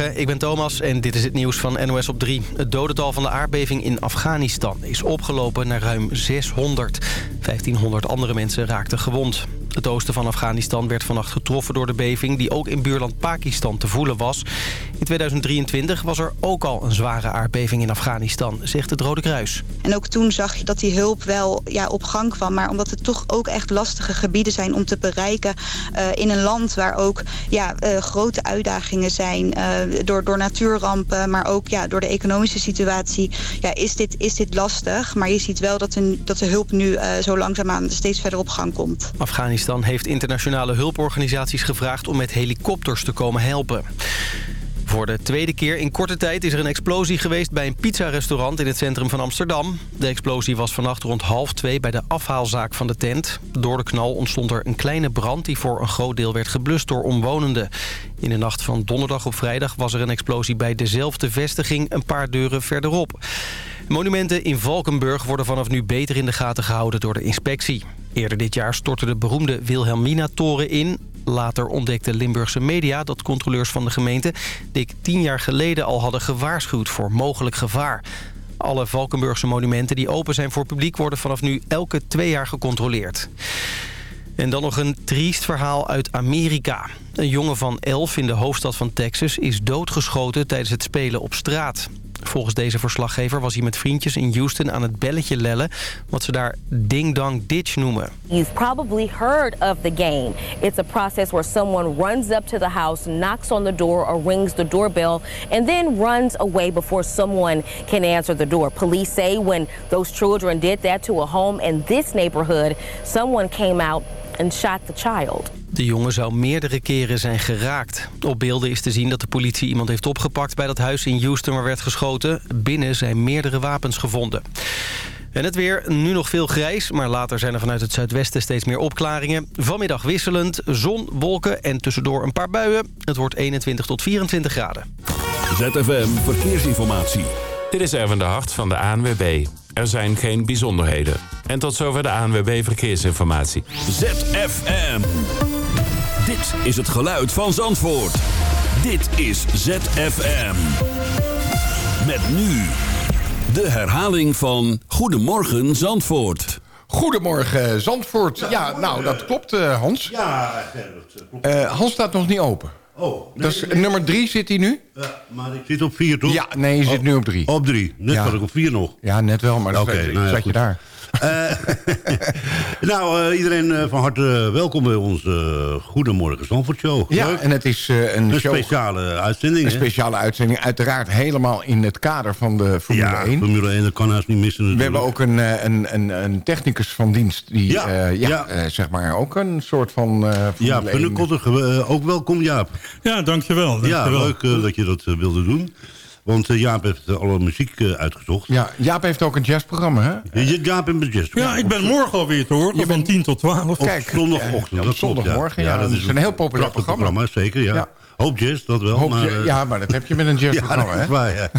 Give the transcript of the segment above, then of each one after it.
Ik ben Thomas en dit is het nieuws van NOS op 3. Het dodental van de aardbeving in Afghanistan is opgelopen naar ruim 600. 1500 andere mensen raakten gewond. Het oosten van Afghanistan werd vannacht getroffen door de beving... die ook in buurland Pakistan te voelen was. In 2023 was er ook al een zware aardbeving in Afghanistan, zegt het Rode Kruis. En ook toen zag je dat die hulp wel ja, op gang kwam. Maar omdat het toch ook echt lastige gebieden zijn om te bereiken... Uh, in een land waar ook ja, uh, grote uitdagingen zijn... Uh, door, door natuurrampen, maar ook ja, door de economische situatie... Ja, is, dit, is dit lastig. Maar je ziet wel dat de, dat de hulp nu zo langzaamaan steeds verder op gang komt. Afghanistan Afghanistan heeft internationale hulporganisaties gevraagd om met helikopters te komen helpen. Voor de tweede keer in korte tijd is er een explosie geweest bij een pizzarestaurant in het centrum van Amsterdam. De explosie was vannacht rond half twee bij de afhaalzaak van de tent. Door de knal ontstond er een kleine brand die voor een groot deel werd geblust door omwonenden. In de nacht van donderdag op vrijdag was er een explosie bij dezelfde vestiging een paar deuren verderop. Monumenten in Valkenburg worden vanaf nu beter in de gaten gehouden door de inspectie. Eerder dit jaar stortte de beroemde Wilhelmina-toren in. Later ontdekte Limburgse media dat controleurs van de gemeente... dik tien jaar geleden al hadden gewaarschuwd voor mogelijk gevaar. Alle Valkenburgse monumenten die open zijn voor publiek... worden vanaf nu elke twee jaar gecontroleerd. En dan nog een triest verhaal uit Amerika. Een jongen van elf in de hoofdstad van Texas is doodgeschoten tijdens het spelen op straat. Volgens deze verslaggever was hij met vriendjes in Houston aan het belletje lellen... wat ze daar ding-dang ditch noemen. You've probably heard of the game. It's a process where someone runs up to the house, knocks on the door or rings the doorbell... and then runs away before someone can answer the door. Police say when those children did that to a home in this neighborhood... someone came out and shot the child. De jongen zou meerdere keren zijn geraakt. Op beelden is te zien dat de politie iemand heeft opgepakt bij dat huis in Houston waar werd geschoten. Binnen zijn meerdere wapens gevonden. En het weer, nu nog veel grijs, maar later zijn er vanuit het zuidwesten steeds meer opklaringen. Vanmiddag wisselend, zon, wolken en tussendoor een paar buien. Het wordt 21 tot 24 graden. ZFM Verkeersinformatie. Dit is Erwin de Hart van de ANWB. Er zijn geen bijzonderheden. En tot zover de ANWB Verkeersinformatie. ZFM. Dit is het geluid van Zandvoort. Dit is ZFM. Met nu de herhaling van Goedemorgen Zandvoort. Goedemorgen Zandvoort. Ja, nou dat klopt uh, Hans. Ja, dat klopt. Uh, Hans staat nog niet open. Oh, nee, dat is, nee. nummer drie zit hij nu? Ja, maar ik zit op vier, toch? Ja, nee, je zit Oh, nu op drie. Op drie. Net Ja. was ik op vier nog. Ja, net wel, maar dan Oké, zat, nou ja, zat je goed. daar. Eh, nou, eh, iedereen eh, van harte welkom bij onze eh, Goedemorgen Zandvoort Show. Ja, Leuk. en het is eh, een, Een show, speciale uitzending, een hè? speciale uitzending. Uiteraard helemaal in het kader van de Formule Ja, 1. Formule 1, dat kan haast niet missen We natuurlijk. hebben ook een, eh, een, een, een technicus van dienst die Ja, eh, ja, ja. eh, zeg maar ook een soort van eh Ja, Formule 1 Punnekotter, ook welkom Jaap. Ja, dankjewel. Ja, dankjewel. leuk eh, dat je dat wilde doen. Want eh, Jaap heeft eh, alle muziek eh, uitgezocht. Ja, Jaap heeft ook een jazzprogramma, hè? Jaap in Bejest. Ja, ik ben morgen alweer te horen, van bent- 10 tot 12. Op Kijk, zondagochtend. ja, dat klopt, zondagmorgen, ja, dat is een heel populair programma. Zeker, ja. Ja. Hoop jazz, dat wel. Hoop maar, ja, maar dat heb je met een ja, dat jazzprogramma, is hè? waar, ja.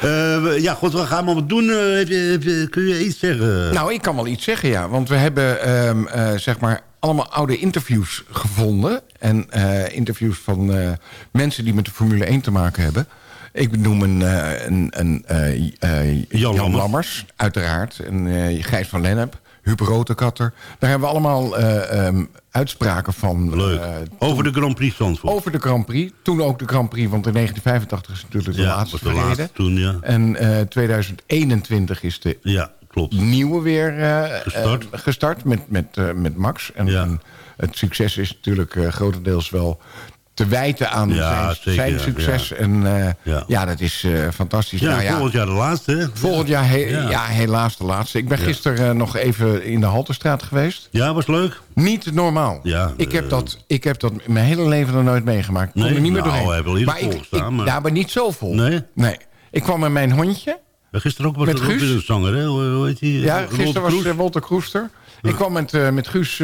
Eh, we- ja, goed, wat gaan we allemaal doen? Eh, heb je, heb je- kun je iets zeggen? Nou, ik kan wel iets zeggen, ja. Want we hebben, ehm, eh, zeg maar, allemaal oude interviews gevonden. En eh, interviews van eh, mensen die met de Formule 1 te maken hebben. Ik noem een, eh, een, een eh, eh, Jan, Lammers. Lammers. uiteraard. En Gijs van Lennep, Huub Rotekatter. Daar hebben we allemaal eh, ehm, uitspraken van. Leuk. Over de Grand Prix Zandvoort. over de Grand Prix. Toen ook de Grand Prix, want in 1985 is natuurlijk de ja, laatste de laatste toen, ja. En eh 2021 is de Ja, klopt. nieuwe weer Gestart. gestart met, met, met Max. En, Ja. en het succes is natuurlijk grotendeels wel te wijten aan Ja, zijn, zeker, zijn succes. ja. En eh, Ja. ja. dat is eh, fantastisch. Ja, Nou ja, volgend jaar de laatste, hè? volgend jaar he- Ja. helaas de laatste. Ik ben gisteren eh, nog even in de Halterstraat geweest. Ja, was leuk. Niet normaal. Ja, ik, heb dat, ik heb dat mijn hele leven nog nooit meegemaakt. Ik Nee? er niet meer Nou, doorheen. hij wel eerder maar ik, maar- Ja, maar niet zo vol. Nee? Nee. Ik kwam met mijn hondje. Gisteren ook was Met Guus? een zanger, hè? Hoe heet die? Ja, gisteren was Kroes? eh, Wolter Kroester. Ik kwam met, met Guus.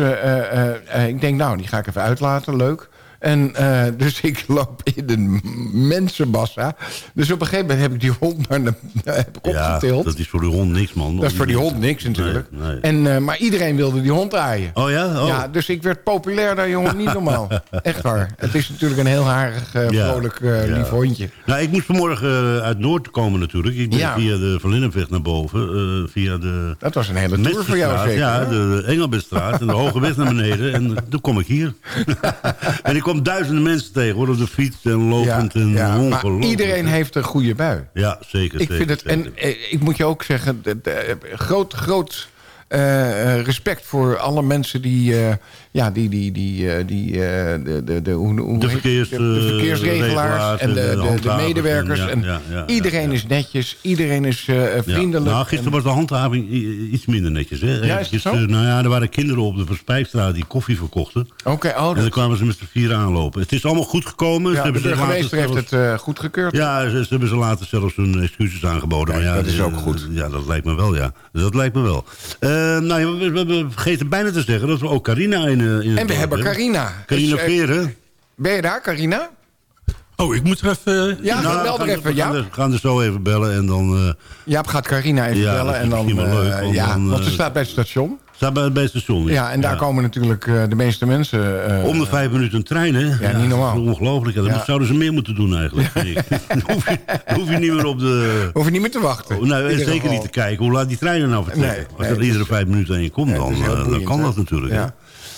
ik denk, nou, die ga ik even uitlaten. Leuk. En eh, dus ik loop in een mensenmassa. Dus op een gegeven moment heb ik die hond naar de, heb ik Ja, opgetild. dat is voor die hond niks, man. Dat is voor die hond niks natuurlijk. Nee, nee. En, eh, maar iedereen wilde die hond aaien. Oh ja? Oh. Ja, dus ik werd populair daar, jongen. Niet normaal. Echt waar. Het is natuurlijk een heel harig, eh, vrolijk, lief hondje. Nou, ik moest vanmorgen uit Noord komen natuurlijk. Ik ben Ja. via de Van Linnenweg naar boven. via de Dat was een hele tour voor jou zeker. Ja, hè? de Engelbertstraat en de Hoge Weg naar beneden. En toen kom ik hier. en ik kwam duizenden mensen tegen, hoor, op de fiets en lopend. en ja, maar iedereen heeft een goede bui. Ja, zeker. Ik zeker, vind het, zeker. en eh, ik moet je ook zeggen, de- de- groot, groot eh, eh, respect voor alle mensen die, eh, ja, die, die, die, die de, de, de, hoe, hoe De verkeers, de, de verkeersregelaars regelaars en de, medewerkers. en ja, En ja, ja, ja, iedereen ja. is netjes, iedereen is Ja. vriendelijk. Nou, gisteren was de handhaving iets minder netjes. Hè? is eh, nou ja, er waren kinderen op de Verspijkstraat die koffie verkochten. Oké, oh, En dan kwamen ze met z'n vier aanlopen. Het is allemaal goed gekomen. Ze ja, de hebben ze later burgemeester heeft zelfs- het eh, goedgekeurd. Ja, ze, ze hebben ze later zelfs hun excuses aangeboden. Maar ja, dat is ook goed. Ja, dat lijkt me wel, ja. Dat lijkt me wel. Eh, nou, ja, we, we, we vergeten bijna te zeggen dat we ook Carina in, eh, in het En we hebben Carina. Carina Dus, Veren. ben je daar, Carina? Oh, ik moet er even... Ja, Nou, bel we er gaan- even, we gaan, ja. er, we gaan er zo even bellen en dan... eh Jaap gaat Carina even Ja, bellen. En dan, misschien wel leuk, eh, want ja, dan, want ze staat bij het station. Staat bij, bij het station. Ja, en daar komen natuurlijk eh, de meeste mensen. eh, Om de vijf minuten een trein, hè? Ja, niet normaal. dat is Ongelooflijk. Ja, dat zouden ze meer moeten doen eigenlijk, dan, hoef je, dan hoef je niet meer op de... Hoef je niet meer te wachten. Oh, nou, zeker geval. niet te kijken hoe laat die treinen nou vertrekken. Nee, Als er iedere is- vijf minuten heen komt, dan, eh, dan kan hè? dat natuurlijk. Ja.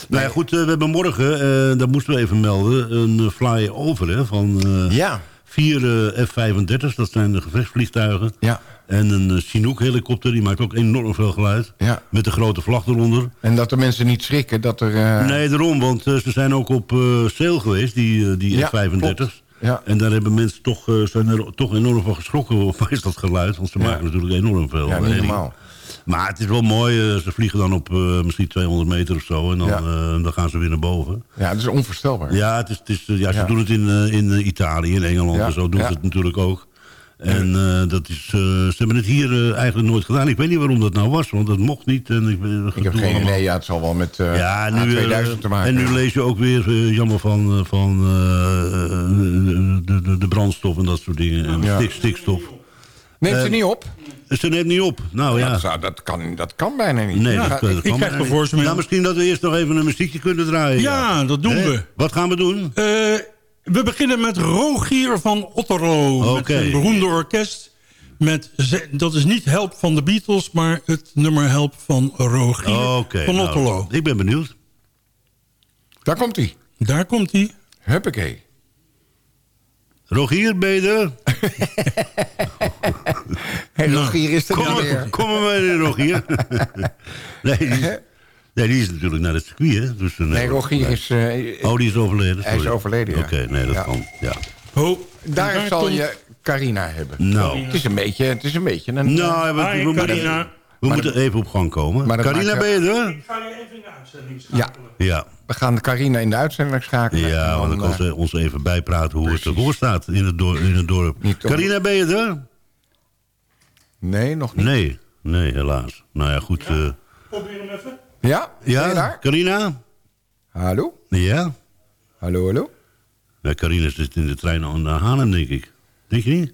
Nou ja, goed, we hebben morgen, dat moesten we even melden, een flyover hè, van Ja, vier eh, F-35's. Dat zijn de gevechtsvliegtuigen. ja, En een eh, Chinook-helikopter, die maakt ook enorm veel geluid. ja. Met de grote vlag eronder. En dat de mensen niet schrikken dat er... eh, Nee, daarom, want eh, ze zijn ook op eh sale geweest, die, die Ja, F-35's. klopt. Ja. En daar hebben mensen toch, zijn er toch enorm van geschrokken. Is dat geluid? Want ze maken natuurlijk enorm veel. ja, normaal. Maar het is wel mooi. ze vliegen dan op misschien 200 meter of zo. En dan, Ja. dan gaan ze weer naar boven. Ja, dat is onvoorstelbaar. Ja, het is, het is, ja, ze Ja. doen het in, in Italië, in Engeland Ja, en zo doen ze het natuurlijk ook. En eh, dat is, eh, ze hebben het hier eh, eigenlijk nooit gedaan. Ik weet niet waarom dat nou was, want dat mocht niet. En ik, Ik heb geen idee. Ja, het zal wel met Ja, nu, eh, A2000 te maken En nu lees je ook weer, jammer van, van de, de, de brandstof en dat soort dingen. En Ja. stik, stikstof. Neemt ze niet op? Ze neemt niet op. Nou ja. Dat, zou- dat, kan, dat kan bijna niet. Nee, Ja, dat, dat ik- ik kan krijg bijna niet. Nou, misschien dat we eerst nog even een muziekje kunnen draaien. Ja, dat doen Hè? we. Wat gaan we doen? We beginnen met Rogier van Otterlo. Met Oké. zijn beroemde orkest. Met, dat is niet Help van de Beatles, maar het nummer Help van Rogier van nou, Otterlo. ik ben benieuwd. Daar komt hij. Daar komt hij. Huppakee. Rogier, ben je er? Hey, Rogier is er maar- meer. kom maar mee, Rogier. nee, die nee, die is natuurlijk naar het circuit, hè? Dus, eh, Nee, Rogier is... eh, Oh, die is overleden. Hij is overleden, ja. Oké, nee, dat Ja. kan. Ja. Daar zal komt- je Carina hebben. Nou, Het is een beetje, het is een, beetje een... nou we, Hi, we moeten, we moeten even op gang komen. Carina, ben je er? Ik ga je even in de uitzending Ja, Ja. we gaan de Carina in de uitzending schakelen. Ja, want dan kan eh, ze ons even bijpraten hoe het ervoor staat in het, dorp, in het dorp. Carina, ben je er? Nee, nog niet. Nee, nee, helaas. Nou ja, goed. eh, Probeer hem even. Ja? Ja, daar? Carina? Hallo? Ja? Hallo, hallo? ja? Carina zit in de trein naar Haarlem, denk ik. Denk je niet?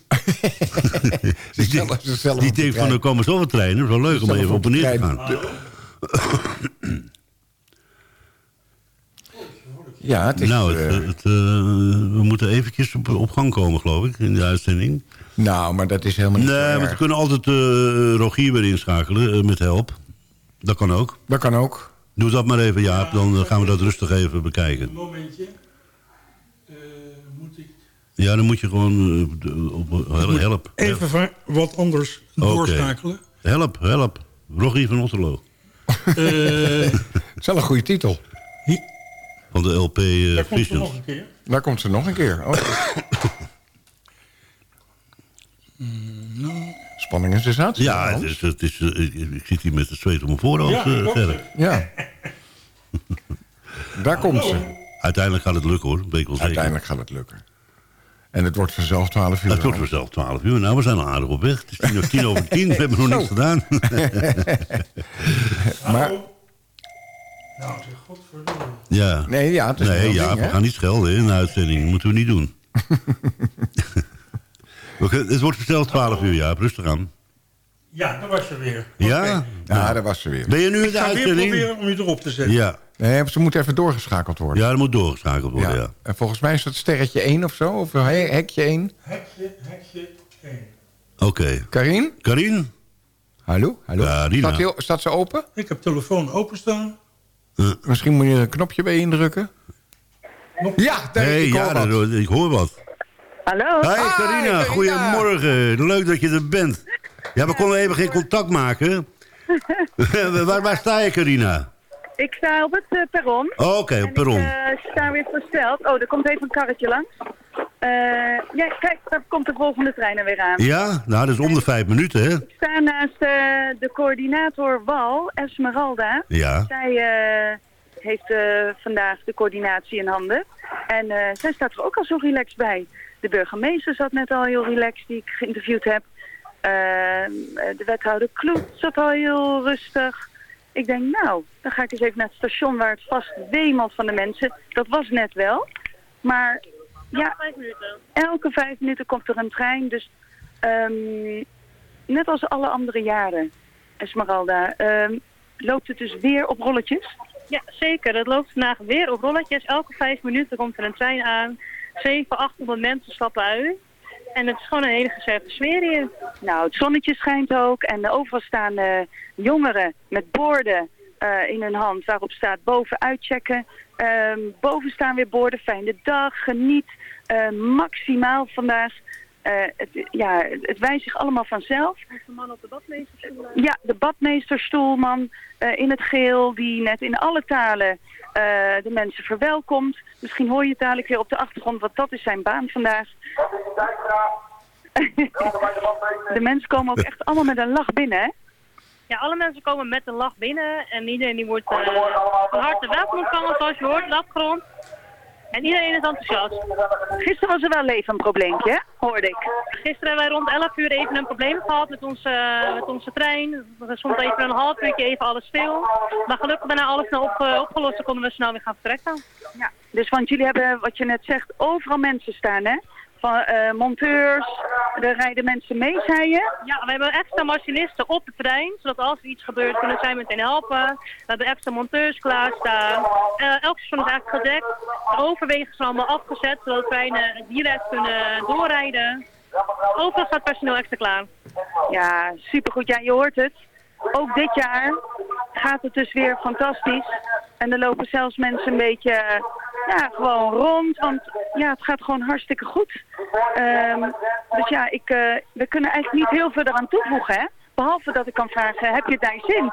Die de denkt van, er komen zoveel treinen. Het is wel leuk om even op en neer te gaan. Ja, het is... nou, eh, het, het, eh, we moeten eventjes op, op gang komen, geloof ik, in de uitzending. nou, maar dat is helemaal niet Nee, want we kunnen altijd eh, Rogier weer inschakelen met help. Dat kan ook. Dat kan ook. Doe dat maar even, Jaap. Dan eh, gaan we dat rustig even bekijken. Een momentje. Eh, moet ik Ja, dan moet je gewoon eh, op, help. help. even wat anders Oké. doorschakelen. Help, help. Rogier van Otterlo. Eh, Het is wel een goede titel. Van de LP eh daar komt ze nog een keer. Daar komt ze nog een keer. Oh. Spanning en sensatie. Ja, het is, het is, eh, ik, zit hier met het zweet op mijn voorhoofd. Ja, eh. Ja. Daar komt ze. Uiteindelijk gaat het lukken hoor, weet ik wel zeker. Uiteindelijk gaat het lukken. En het wordt vanzelf 12 uur. Het wordt vanzelf 12 uur. Nou, we zijn al aardig op weg. Het is tien, over- tien over tien. We hebben nog niks gedaan. Maar Nou, zeg godverdomme. Ja. Nee, ja, het is Nee, ja, ding, we gaan niet schelden in de uitzending. moeten we niet doen. We kunnen- het wordt besteld 12 uur, ja. Rustig aan. Ja, daar was je weer. Ja? Ja, daar was ze weer. Ben je nu in Ik de ga weer uitzending? proberen om je erop te zetten. Ja. Nee, ze moeten even doorgeschakeld worden. ja, dat moet doorgeschakeld worden, ja. En volgens mij is dat sterretje 1 of zo, of he- hekje 1. Hekje, hekje, één. Oké. Karin? Karin? Hallo? Hallo? Karina. Staat, die- staat ze open? Ik heb telefoon openstaan. Misschien moet je er een knopje bij indrukken. Ja, daar hey, ik hoor ja, wat. dat- ik hoor wat. Hallo? Hi Hi, Carina, goedemorgen. Leuk dat je er bent. Ja, we konden even geen contact maken. waar, waar sta je, Carina? Ik sta op het eh, perron. Oh, Oké, op perron. Ik eh, sta weer versteld. Oh, er komt even een karretje langs. Eh, ja, kijk, daar komt de volgende trein er weer aan. Ja, nou, dat is om de vijf minuten, hè? Ik sta naast de coördinator Wal, Esmeralda. Ja. Zij eh, heeft eh, vandaag de coördinatie in handen. En eh, zij staat er ook al zo relaxed bij. De burgemeester zat net al heel relaxed, die ik geïnterviewd heb. Eh, de wethouder Kloet zat al heel rustig. Ik denk, nou, dan ga ik eens even naar het station waar het vast wemelt van de mensen. Dat was net wel. Maar ja, elke vijf minuten komt er een trein. Dus ehm, net als alle andere jaren, Esmeralda, ehm, loopt het dus weer op rolletjes? Ja, zeker. Het loopt vandaag weer op rolletjes. Elke vijf minuten komt er een trein aan. 700, 800 mensen stappen uit. En het is gewoon een hele gezellige sfeer hier. Nou, het zonnetje schijnt ook en overal staan jongeren met borden eh, in hun hand waarop staat boven uitchecken. Ehm, boven staan weer borden, fijne dag, geniet, eh, maximaal vandaag. Eh, het, ja, het wijst zich allemaal vanzelf. De man op de badmeester. Ja, de badmeesterstoelman eh, in het geel die net in alle talen eh, de mensen verwelkomt. Misschien hoor je het dadelijk weer op de achtergrond, want dat is zijn baan vandaag. de mensen komen ook echt allemaal met een lach binnen, hè? Ja, alle mensen komen met een lach binnen. En iedereen die wordt eh, van harte welkom ontvangen, zoals je hoort, op de achtergrond. En iedereen is enthousiast. Gisteren was er wel even een probleempje, hè? hoorde ik. Gisteren hebben wij rond 11 uur even een probleem gehad met onze, met onze trein. Er stond even een half uurtje even alles stil. Maar gelukkig daarna alles snel op, opgelost en konden we snel weer gaan vertrekken. Ja, dus want jullie hebben, wat je net zegt, overal mensen staan, hè? Van eh, monteurs, er rijden mensen mee, zei je? Ja, we hebben extra machinisten op de trein, zodat als er iets gebeurt kunnen zij meteen helpen. We hebben extra monteurs klaarstaan. Uh, elk station is eigenlijk gedekt. De overwegen zijn allemaal afgezet, zodat de treinen direct kunnen doorrijden. Overal staat personeel extra klaar. Ja, supergoed. Ja, je hoort het. Ook dit jaar gaat het dus weer fantastisch. En er lopen zelfs mensen een beetje ja, gewoon rond. Want ja, het gaat gewoon hartstikke goed. Um, dus ja, ik, uh, we kunnen eigenlijk niet heel veel eraan toevoegen, hè? Behalve dat ik kan vragen, heb je het je zin?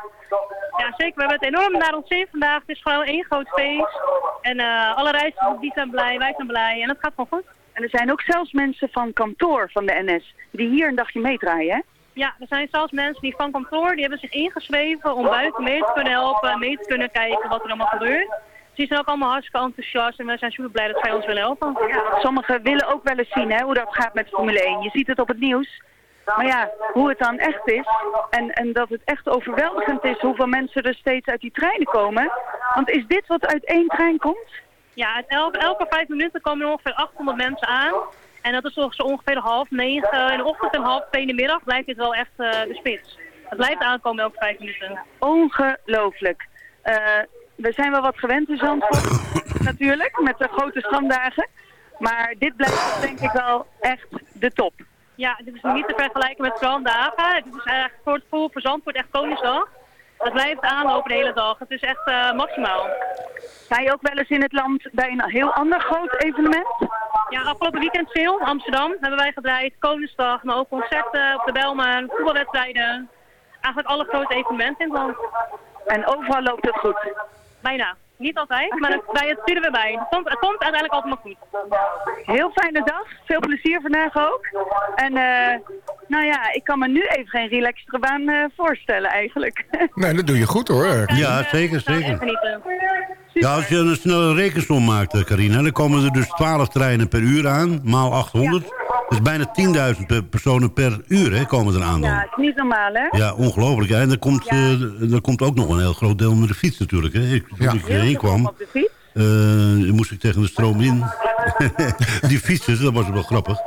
Ja, zeker. We hebben het enorm naar ons zin vandaag. Het is gewoon één groot feest. En uh, alle reizigers die zijn blij, wij zijn blij. En het gaat gewoon goed. En er zijn ook zelfs mensen van kantoor van de NS die hier een dagje meedraaien, hè? Ja, er zijn zelfs mensen die van kantoor, die hebben zich ingeschreven om buiten mee te kunnen helpen, mee te kunnen kijken wat er allemaal gebeurt. Dus die zijn ook allemaal hartstikke enthousiast en we zijn super blij dat zij ons willen helpen. Ja, sommigen willen ook wel eens zien hè, hoe dat gaat met Formule 1. Je ziet het op het nieuws. Maar ja, hoe het dan echt is en, en dat het echt overweldigend is hoeveel mensen er steeds uit die treinen komen. Want is dit wat uit één trein komt? Ja, elke, elke vijf minuten komen er ongeveer 800 mensen aan. En dat is zo ongeveer half negen in de ochtend en half twee in de middag blijft dit wel echt uh, de spits. Het blijft aankomen elke vijf minuten. Ongelooflijk. Uh, we zijn wel wat gewend in Zandvoort, natuurlijk, met de grote stranddagen. Maar dit blijft denk ik wel echt de top. Ja, dit is niet te vergelijken met stranddagen. Dit is eigenlijk voor het gevoel voor Zandvoort echt Koningsdag. Het blijft aanlopen de hele dag. Het is echt uh, maximaal. Sta je ook wel eens in het land bij een heel ander groot evenement? Ja, afgelopen weekend veel. Amsterdam hebben wij gedraaid. Koningsdag, maar ook concerten op de Belmen, voetbalwedstrijden. Eigenlijk alle grote evenementen in het land. En overal loopt het goed? Bijna. Niet altijd, maar het, bij het sturen we bij. Het komt, het komt uiteindelijk altijd maar goed. Heel fijne dag. Veel plezier vandaag ook. En uh, nou ja, ik kan me nu even geen relaxtere baan uh, voorstellen eigenlijk. Nee, dat doe je goed hoor. Ja, zeker, zeker. Ja, als je een snelle rekensom maakt, Carina, dan komen er dus 12 treinen per uur aan, maal 800. Dus bijna 10.000 per- personen per uur hè, komen er aan dan. Ja, het is niet normaal, hè? Ja, ongelooflijk. hè. En er komt, eh, er komt ook nog een heel groot deel met de fiets natuurlijk. Hè. Ik, toen ik hierheen kwam, Op de fiets. eh, moest ik tegen de stroom in. Die fietsers, dat was wel grappig.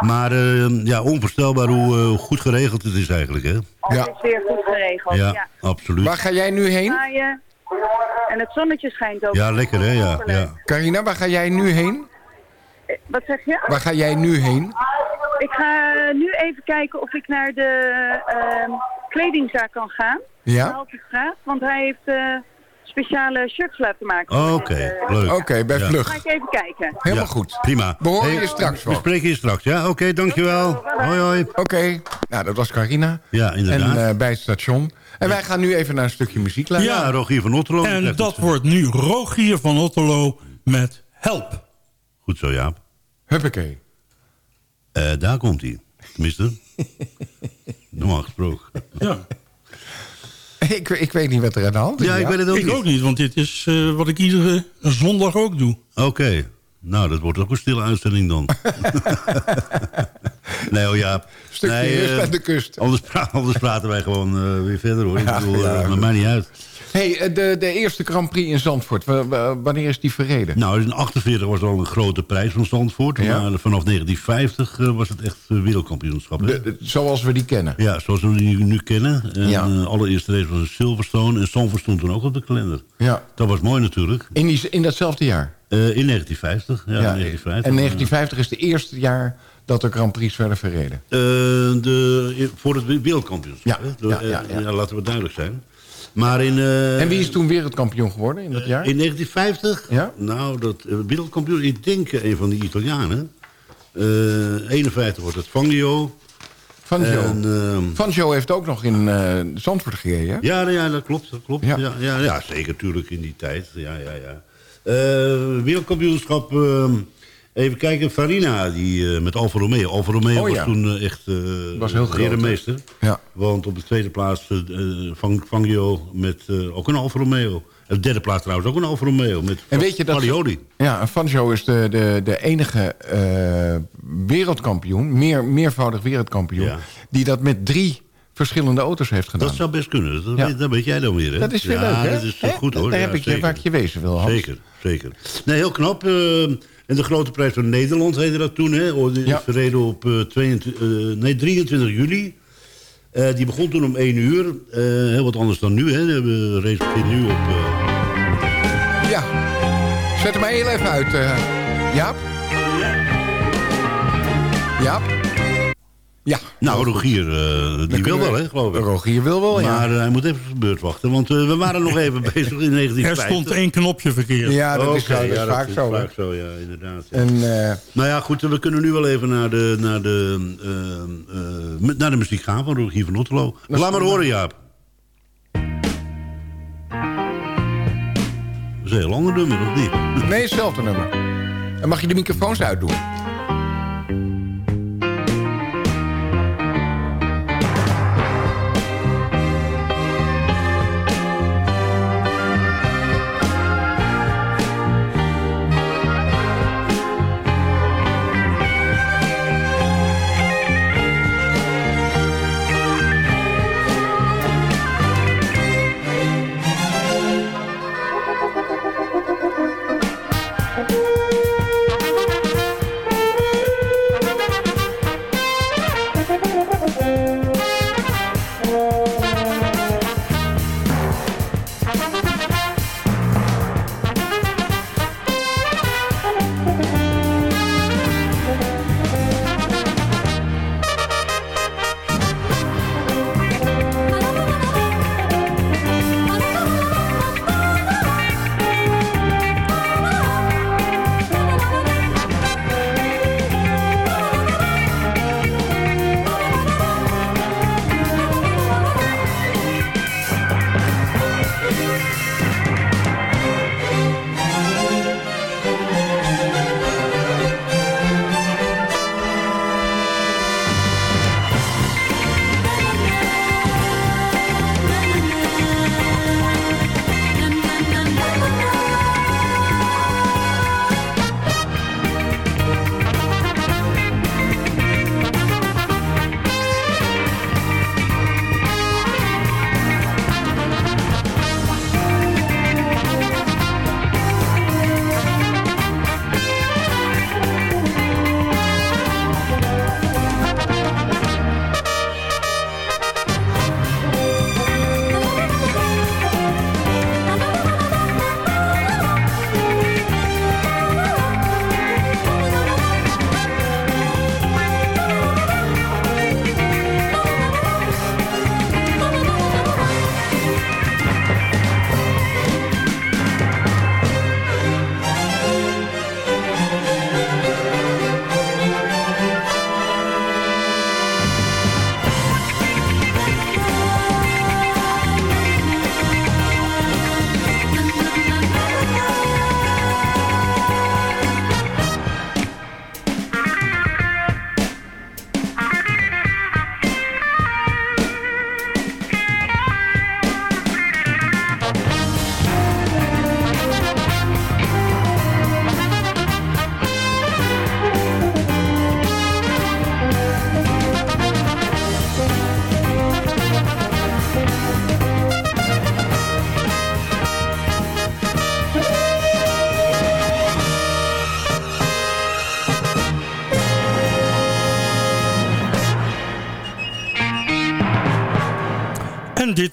Maar eh, ja, onvoorstelbaar hoe eh, goed geregeld het is eigenlijk. Hè. Ja. Het is weer goed geregeld. Ja, Ja. absoluut. Waar ga jij nu heen? En het zonnetje schijnt ook. Ja, lekker hè. Ja, ja. Carina, waar ga jij nu heen? Wat zeg je? Waar ga jij nu heen? Ik ga nu even kijken of ik naar de ehm, kledingzaak kan gaan. Ja? Want hij heeft eh, speciale shirts laten maken. Oké, Eh, leuk. Oké, bij Ja. Vlug. Ga ik even kijken. Helemaal Ja, goed. Prima. We horen Hey, je straks We wel. spreken je straks, ja? Oké, dankjewel. Hoi, hoi. Oké, nou dat was Carina. Ja, inderdaad. En eh, bij het station. En wij gaan nu even naar een stukje muziek luisteren. ja, Rogier van Otterlo. En dat wordt nu Rogier van Otterlo met Help. Goed zo, Jaap. Huppakee. Eh, daar komt hij. Tenminste. Normaal gesproken. Ja. Ik, ik weet niet wat er aan de hand is. Ja, ik weet het ook Ik niet. ook niet, want dit is eh, wat ik iedere zondag ook doe. Oké. Nou, dat wordt ook een stille uitzending dan. nee, oh Jaap. Stukje nee, rust eh, aan de kust. Anders, pra- anders praten wij gewoon eh, weer verder hoor. Ik Ja, bedoel, ja, goed. maakt mij niet uit. Hey, eh, de, de eerste Grand Prix in Zandvoort. wa- wa- wanneer is die verreden? Nou, in 48 was er al een grote prijs van Zandvoort. Ja. Maar vanaf 1950 eh, was het echt eh, wereldkampioenschap. De- de- zoals we die kennen. Ja, zoals we die nu kennen. En Ja. eh, allereerste race was een Silverstone. En Zandvoort stond toen ook op de kalender. Ja. Dat was mooi natuurlijk. In, die, in datzelfde jaar. In 1950. Ja, Ja, in 1950. En 1950 is het eerste jaar dat er Grand Prix werden verreden. De, voor het wereldkampioenschap. Ja? De- ja. laten we duidelijk zijn. Maar in... eh, en wie is toen wereldkampioen geworden in dat jaar? In 1950? Ja? Nou, dat eh, wereldkampioen, ik denk eh, een van die Italianen. Eh 51 wordt het Fangio. Fangio. En, ehm, Fangio heeft ook nog in eh Zandvoort gereden. hè? ja, ja, dat klopt. Dat klopt. Ja. Ja. Ja, ja, zeker natuurlijk in die tijd. Ja, ja, ja. Eh, wereldkampioenschap, ehm, even kijken. Farina, die eh, met Alfa Romeo. Alfa Romeo Oh, ja. was toen eh, echt Was heel groot, herenmeester. Ja. Want op de tweede plaats Fang, Fangio met ook een Alfa Romeo. En op de derde plaats trouwens ook een Alfa Romeo met En weet je dat... Ja, Fangio is de, de, de enige wereldkampioen, meer, meervoudig wereldkampioen... Ja. die dat met drie verschillende auto's heeft gedaan. Dat zou best kunnen. Dat, Ja. weet, dat weet jij dan weer, hè? Dat is weer ja, leuk, hè? dat is goed, hoor. Daar heb ik je, ik je wezen wil, Hans. Zeker, zeker. Nee, heel knap. Eh, en de grote prijs van Nederland heette dat toen, hè? Oh, Die is Ja. verreden op eh, 22, eh, nee, 23 juli. Eh, die begon toen om 1 uur. Eh, heel wat anders dan nu, hè? De race begint nu op... eh, Ja. Zet hem heel even uit, eh Jaap. Jaap. Ja. nou, Rogier, eh, die wil wel, we- hè, geloof ik. Rogier wil wel, ja. Maar eh, hij moet even op zijn beurt wachten. Want eh, we waren nog even bezig in 1950. Er stond één knopje verkeerd. Ja, dat is, ja, vaak is zo. vaak zo, ja, inderdaad. ja. En, eh, Nou ja, goed, we kunnen nu wel even naar de, naar de, naar de muziek gaan van Rogier van Otterlo. Laat maar horen, Jaap. Dat is een heel ander nummer, of niet? nee, hetzelfde nummer. En mag je de microfoons uitdoen?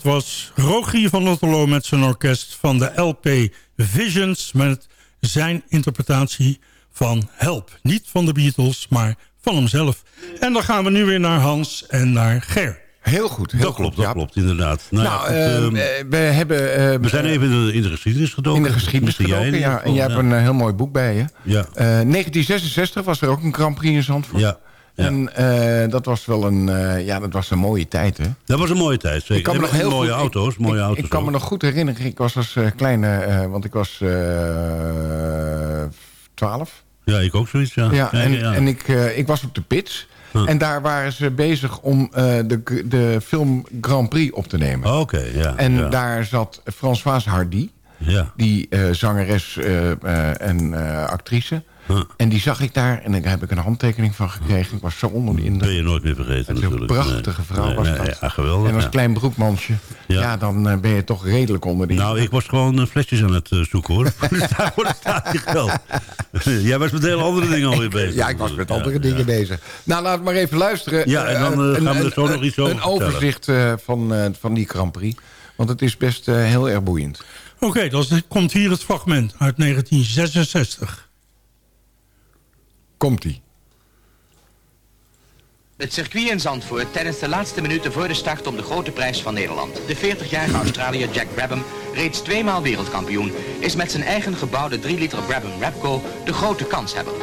Was Rogier van Otterlo met zijn orkest van de LP Visions... met zijn interpretatie van Help. Niet van de Beatles, maar van hemzelf. En dan gaan we nu weer naar Hans en naar Ger. Heel goed. Heel dat klopt, dat klopt, inderdaad. Nou, nou ehm, eh, we hebben... Uh, we zijn even in de, in de geschiedenis gedoken. In de geschiedenis gedoken, ja. En jij hebt een heel mooi boek bij je. Ja. 1966 was er ook een Grand Prix in Zandvoort. Ja. Ja. En uh, dat was wel een, uh, ja, dat was een mooie tijd, hè? Dat was een mooie tijd, zeker. Ik kan me nog heel mooie goed, auto's, mooie ik, auto's. Ik kan ook. me nog goed herinneren, ik was als uh, kleine, want ik was 12. Ja, ik ook zoiets, ja. Ja, en, ja. en ik, ik was op de pits. Huh. En daar waren ze bezig om de, de film Grand Prix op te nemen. Oh, Oké, okay, ja. En daar zat Françoise Hardy, ja. die zangeres en actrice... Huh. En die zag ik daar en daar heb ik een handtekening van gekregen. Ik was zo onder de indruk. Ben je nooit meer vergeten natuurlijk. Een prachtige nee. vrouw nee, was nee, dat. Ja, geweldig. En als ja. klein broekmansje, ja. ja dan uh, ben je toch redelijk onder de Nou, ik was gewoon uh, flesjes aan het uh, zoeken hoor. dus daar staat je geld. Jij was met hele andere dingen alweer bezig. Ja, ik was met andere dingen bezig. Nou, laat maar even luisteren. Ja, en dan een, gaan we er zo een, nog iets over Een overzicht van, van die Grand Prix. Want het is best heel erg boeiend. Oké, okay, dan komt hier het fragment uit 1966. Komt-ie. Het circuit in Zandvoort tijdens de laatste minuten voor de start om de grote prijs van Nederland. De 40-jarige Australiër Jack Brabham, reeds tweemaal wereldkampioen, is met zijn eigen gebouwde 3 liter Brabham Rapco de grote kanshebber.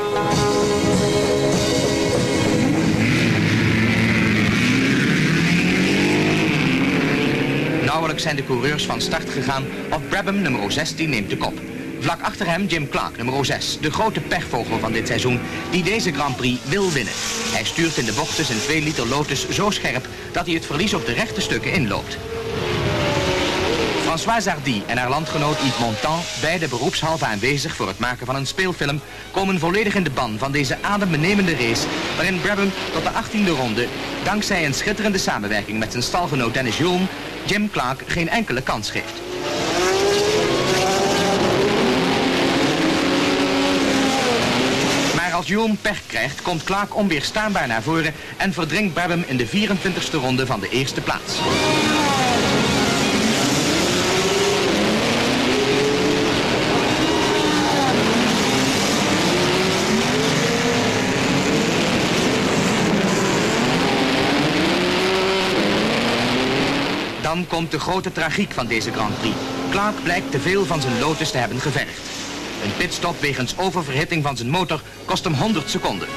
Nauwelijks zijn de coureurs van start gegaan of Brabham nummer 16 neemt de kop. Vlak achter hem Jim Clark, nummer 6, de grote pechvogel van dit seizoen, die deze Grand Prix wil winnen. Hij stuurt in de bochten zijn 2 liter Lotus zo scherp dat hij het verlies op de rechte stukken inloopt. François Hardy en haar landgenoot Yves Montand, beide beroepshalve aanwezig voor het maken van een speelfilm, komen volledig in de ban van deze adembenemende race, waarin Brabham tot de 18e ronde, dankzij een schitterende samenwerking met zijn stalgenoot Dennis Hulme, Jim Clark geen enkele kans geeft. Joom pech krijgt, komt Clark onweerstaanbaar naar voren en verdringt Brabham in de 24e ronde van de eerste plaats. Dan komt de grote tragiek van deze Grand Prix. Clark blijkt te veel van zijn Lotus te hebben gevergd. Een pitstop wegens oververhitting van zijn motor kost hem 100 seconden.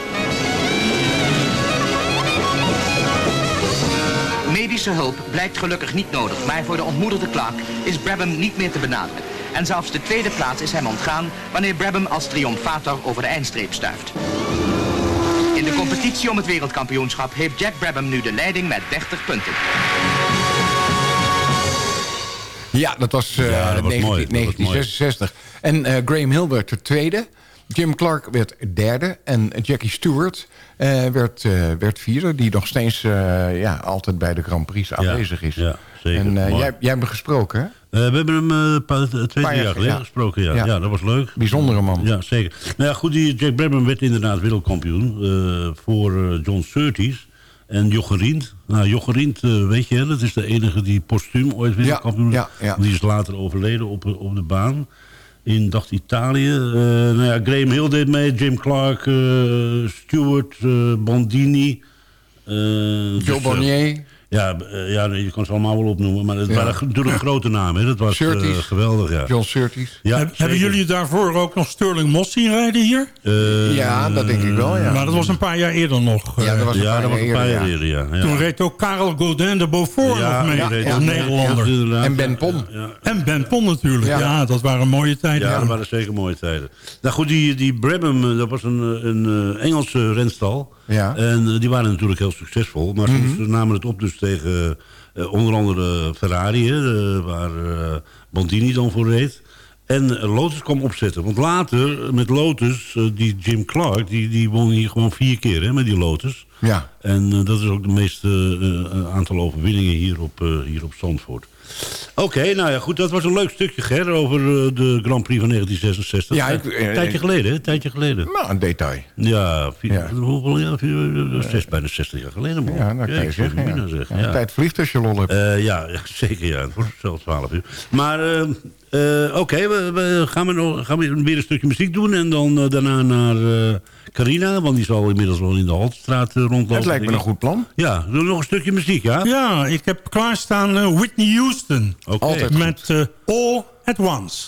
Medische hulp blijkt gelukkig niet nodig, maar voor de ontmoedigde Clark is Brabham niet meer te benaderen. En zelfs de tweede plaats is hem ontgaan wanneer Brabham als triomfator over de eindstreep stuift. In de competitie om het wereldkampioenschap heeft Jack Brabham nu de leiding met 30 punten. Ja, dat was, uh, ja, dat was 19, mooi. 1966. En uh, Graham Hill werd de tweede. Jim Clark werd derde. En Jackie Stewart uh, werd, werd vierde. Die nog steeds ja, altijd bij de Grand Prix aanwezig is. Ja, zeker. En jij, jij hebt hem gesproken, hè? Uh, we hebben hem uh, twee, jaar geleden ja. gesproken, ja. ja. ja. dat was leuk. Bijzondere man. Ja, zeker. Nou ja, goed, die Jack Brabham werd inderdaad wereldkampioen uh, voor John Surtees en Jochem Rient. Nou, Jochem Rient, weet je, dat is de enige die postuum ooit wereldkampioen ja, ja, Die is later overleden op, op de baan. In, dacht Italië. nou ja, Graham Hill deed mee, Jim Clark, Stewart, Bondini. Joe dus, Bonnier. Ja, uh, ja, je kan ze allemaal wel opnoemen. Maar het ja. waren natuurlijk grote namen. Hè. Dat was uh, geweldig, ja. John Surtees. Ja, Heb, hebben jullie daarvoor ook nog Sterling Moss zien rijden hier? Uh, ja, dat denk ik wel, ja. Maar dat was een paar jaar eerder nog. Ja, dat was een ja, paar, dat jaar, was een paar eerder, jaar eerder, ja. ja. Toen reed ook Karel Godin de Beaufort nog mee, als Nederlander. en Ben Pon. En Ben Pon natuurlijk. Ja. dat waren mooie tijden. Ja, dat waren zeker mooie tijden. Nou goed, die, die Brabham, dat was een, een Engelse renstal. Ja. En die waren natuurlijk heel succesvol. Maar mm -hmm. ze namen het op dus tegen... Uh, onder andere Ferrari, uh, waar uh, Bandini dan voor reed. En Lotus kwam opzetten. Want later, met Lotus, die Jim Clark... die, die won hier gewoon vier keer hè, met die Lotus. Ja. En dat is ook de meeste aantal overwinningen hier op, hier op Zandvoort. Oké, nou ja, goed. Dat was een leuk stukje, Ger, over eh, de Grand Prix van 1966. Ja, ik- eh, tijdje geleden, hè? Tijdje geleden. Nou, een detail. Ja, vier, Ja. hoeveel jaar? Eh, zes, bijna 60 jaar geleden, man. Ja, dat kan je zeggen. Ja. zeg. Ja, Ja. Tijd vliegt als je lol hebt. Ja, zeker ja. Het wordt zelfs 12 uur. Maar eh, eh, oké, we, we gaan, we nog, gaan we weer een stukje muziek doen. En dan eh, daarna naar eh, Carina. Want die zal inmiddels wel in de Haltestraat uh, rondlopen. Het lijkt me een goed plan. Ja, doen we nog een stukje muziek, ja? Ja, ik heb klaarstaan Whitney Houston. Oké. Altijd. Met eh, All at Once.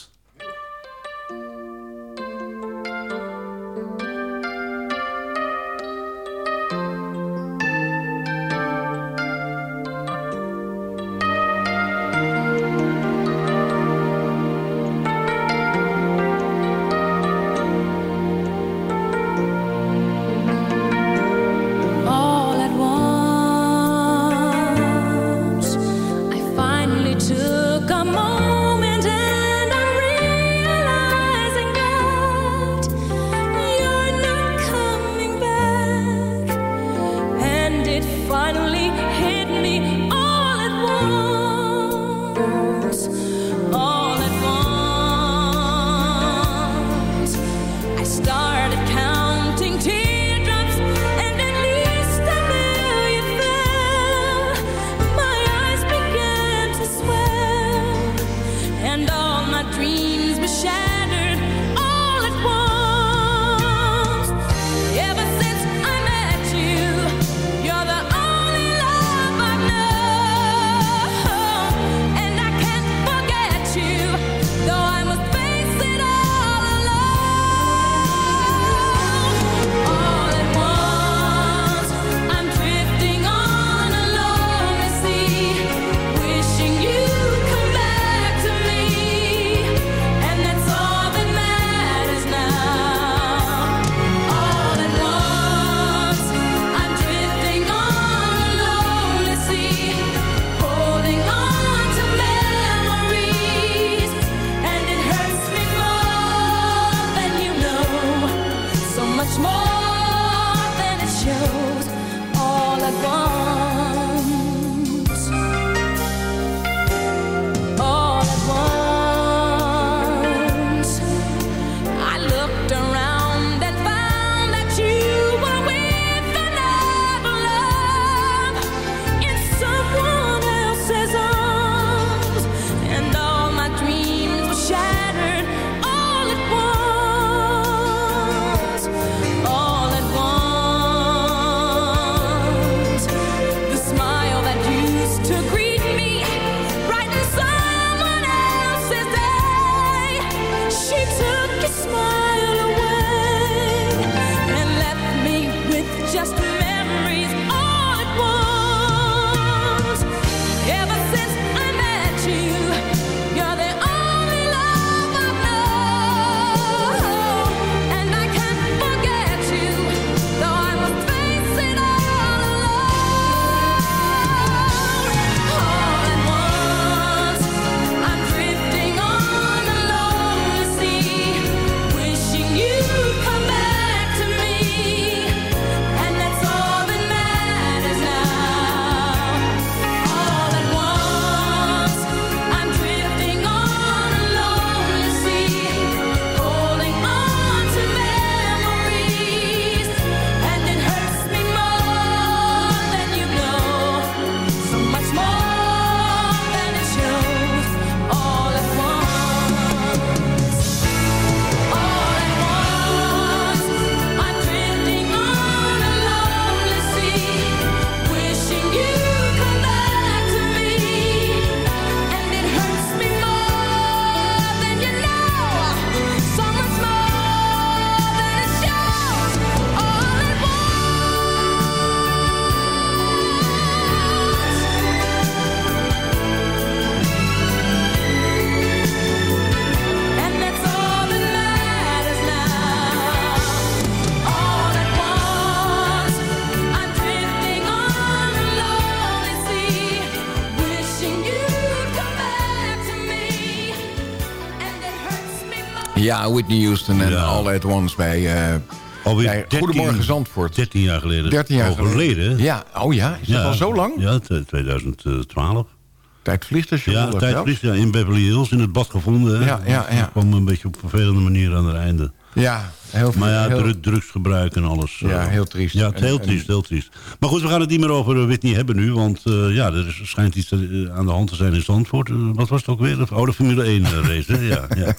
Ja, Whitney Houston en. All at Once bij, eh, Alweer bij 13 Goedemorgen Zandvoort. 13 jaar geleden. 13 jaar Overleden. hè? Ja, oh ja, is dat al zo lang? Ja, t- 2012. Tijd vliegt als je Ja, tijd vliegt, ja, in Beverly Hills, in het bad gevonden. Ja, ja, kwam een beetje op vervelende manier aan het einde. Ja, heel veel. Maar ja, heel- dru- drugsgebruik en alles. Ja, eh. heel triest. Ja, het heel en- triest, heel triest. Maar goed, we gaan het niet meer over eh, Whitney hebben nu. Want eh, ja, er is- schijnt iets aan de hand te zijn in Zandvoort. Wat was het ook weer? De oude Formule 1 race, hè? Ja, ja.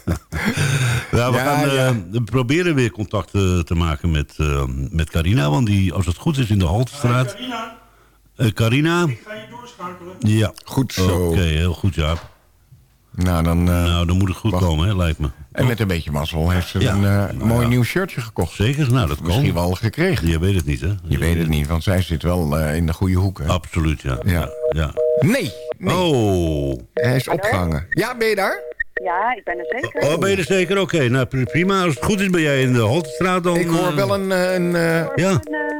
ja, we Ja, gaan eh, ja. proberen weer contact te maken met, eh, met Carina. Want die, als het goed is, in de Haltestraat. Carina, Eh, Carina? ik ga je doorschakelen. Ja. Goed zo. Oké, heel goed, Jaap. Nou, dan... eh, Nou, dan moet het goed wacht. komen, hè, lijkt me. en met een beetje mazzel heeft ze Ja. een eh, Nou mooi ja. nieuw shirtje gekocht. Zeker, nou, dat kan. Misschien wel gekregen. Je weet het niet, hè? Je weet het niet, want zij zit wel eh, in de goede hoek. Hè? Absoluut, ja. Ja. ja. Nee, nee. Oh. Hij is opgehangen. Ja, ben je daar? Ja, ik ben er zeker. Oh, ben je er zeker? Oké, nou pri- prima. Als het goed is, ben jij in de Holtestraat dan... Ik hoor wel een... een eh, Ja, En, eh,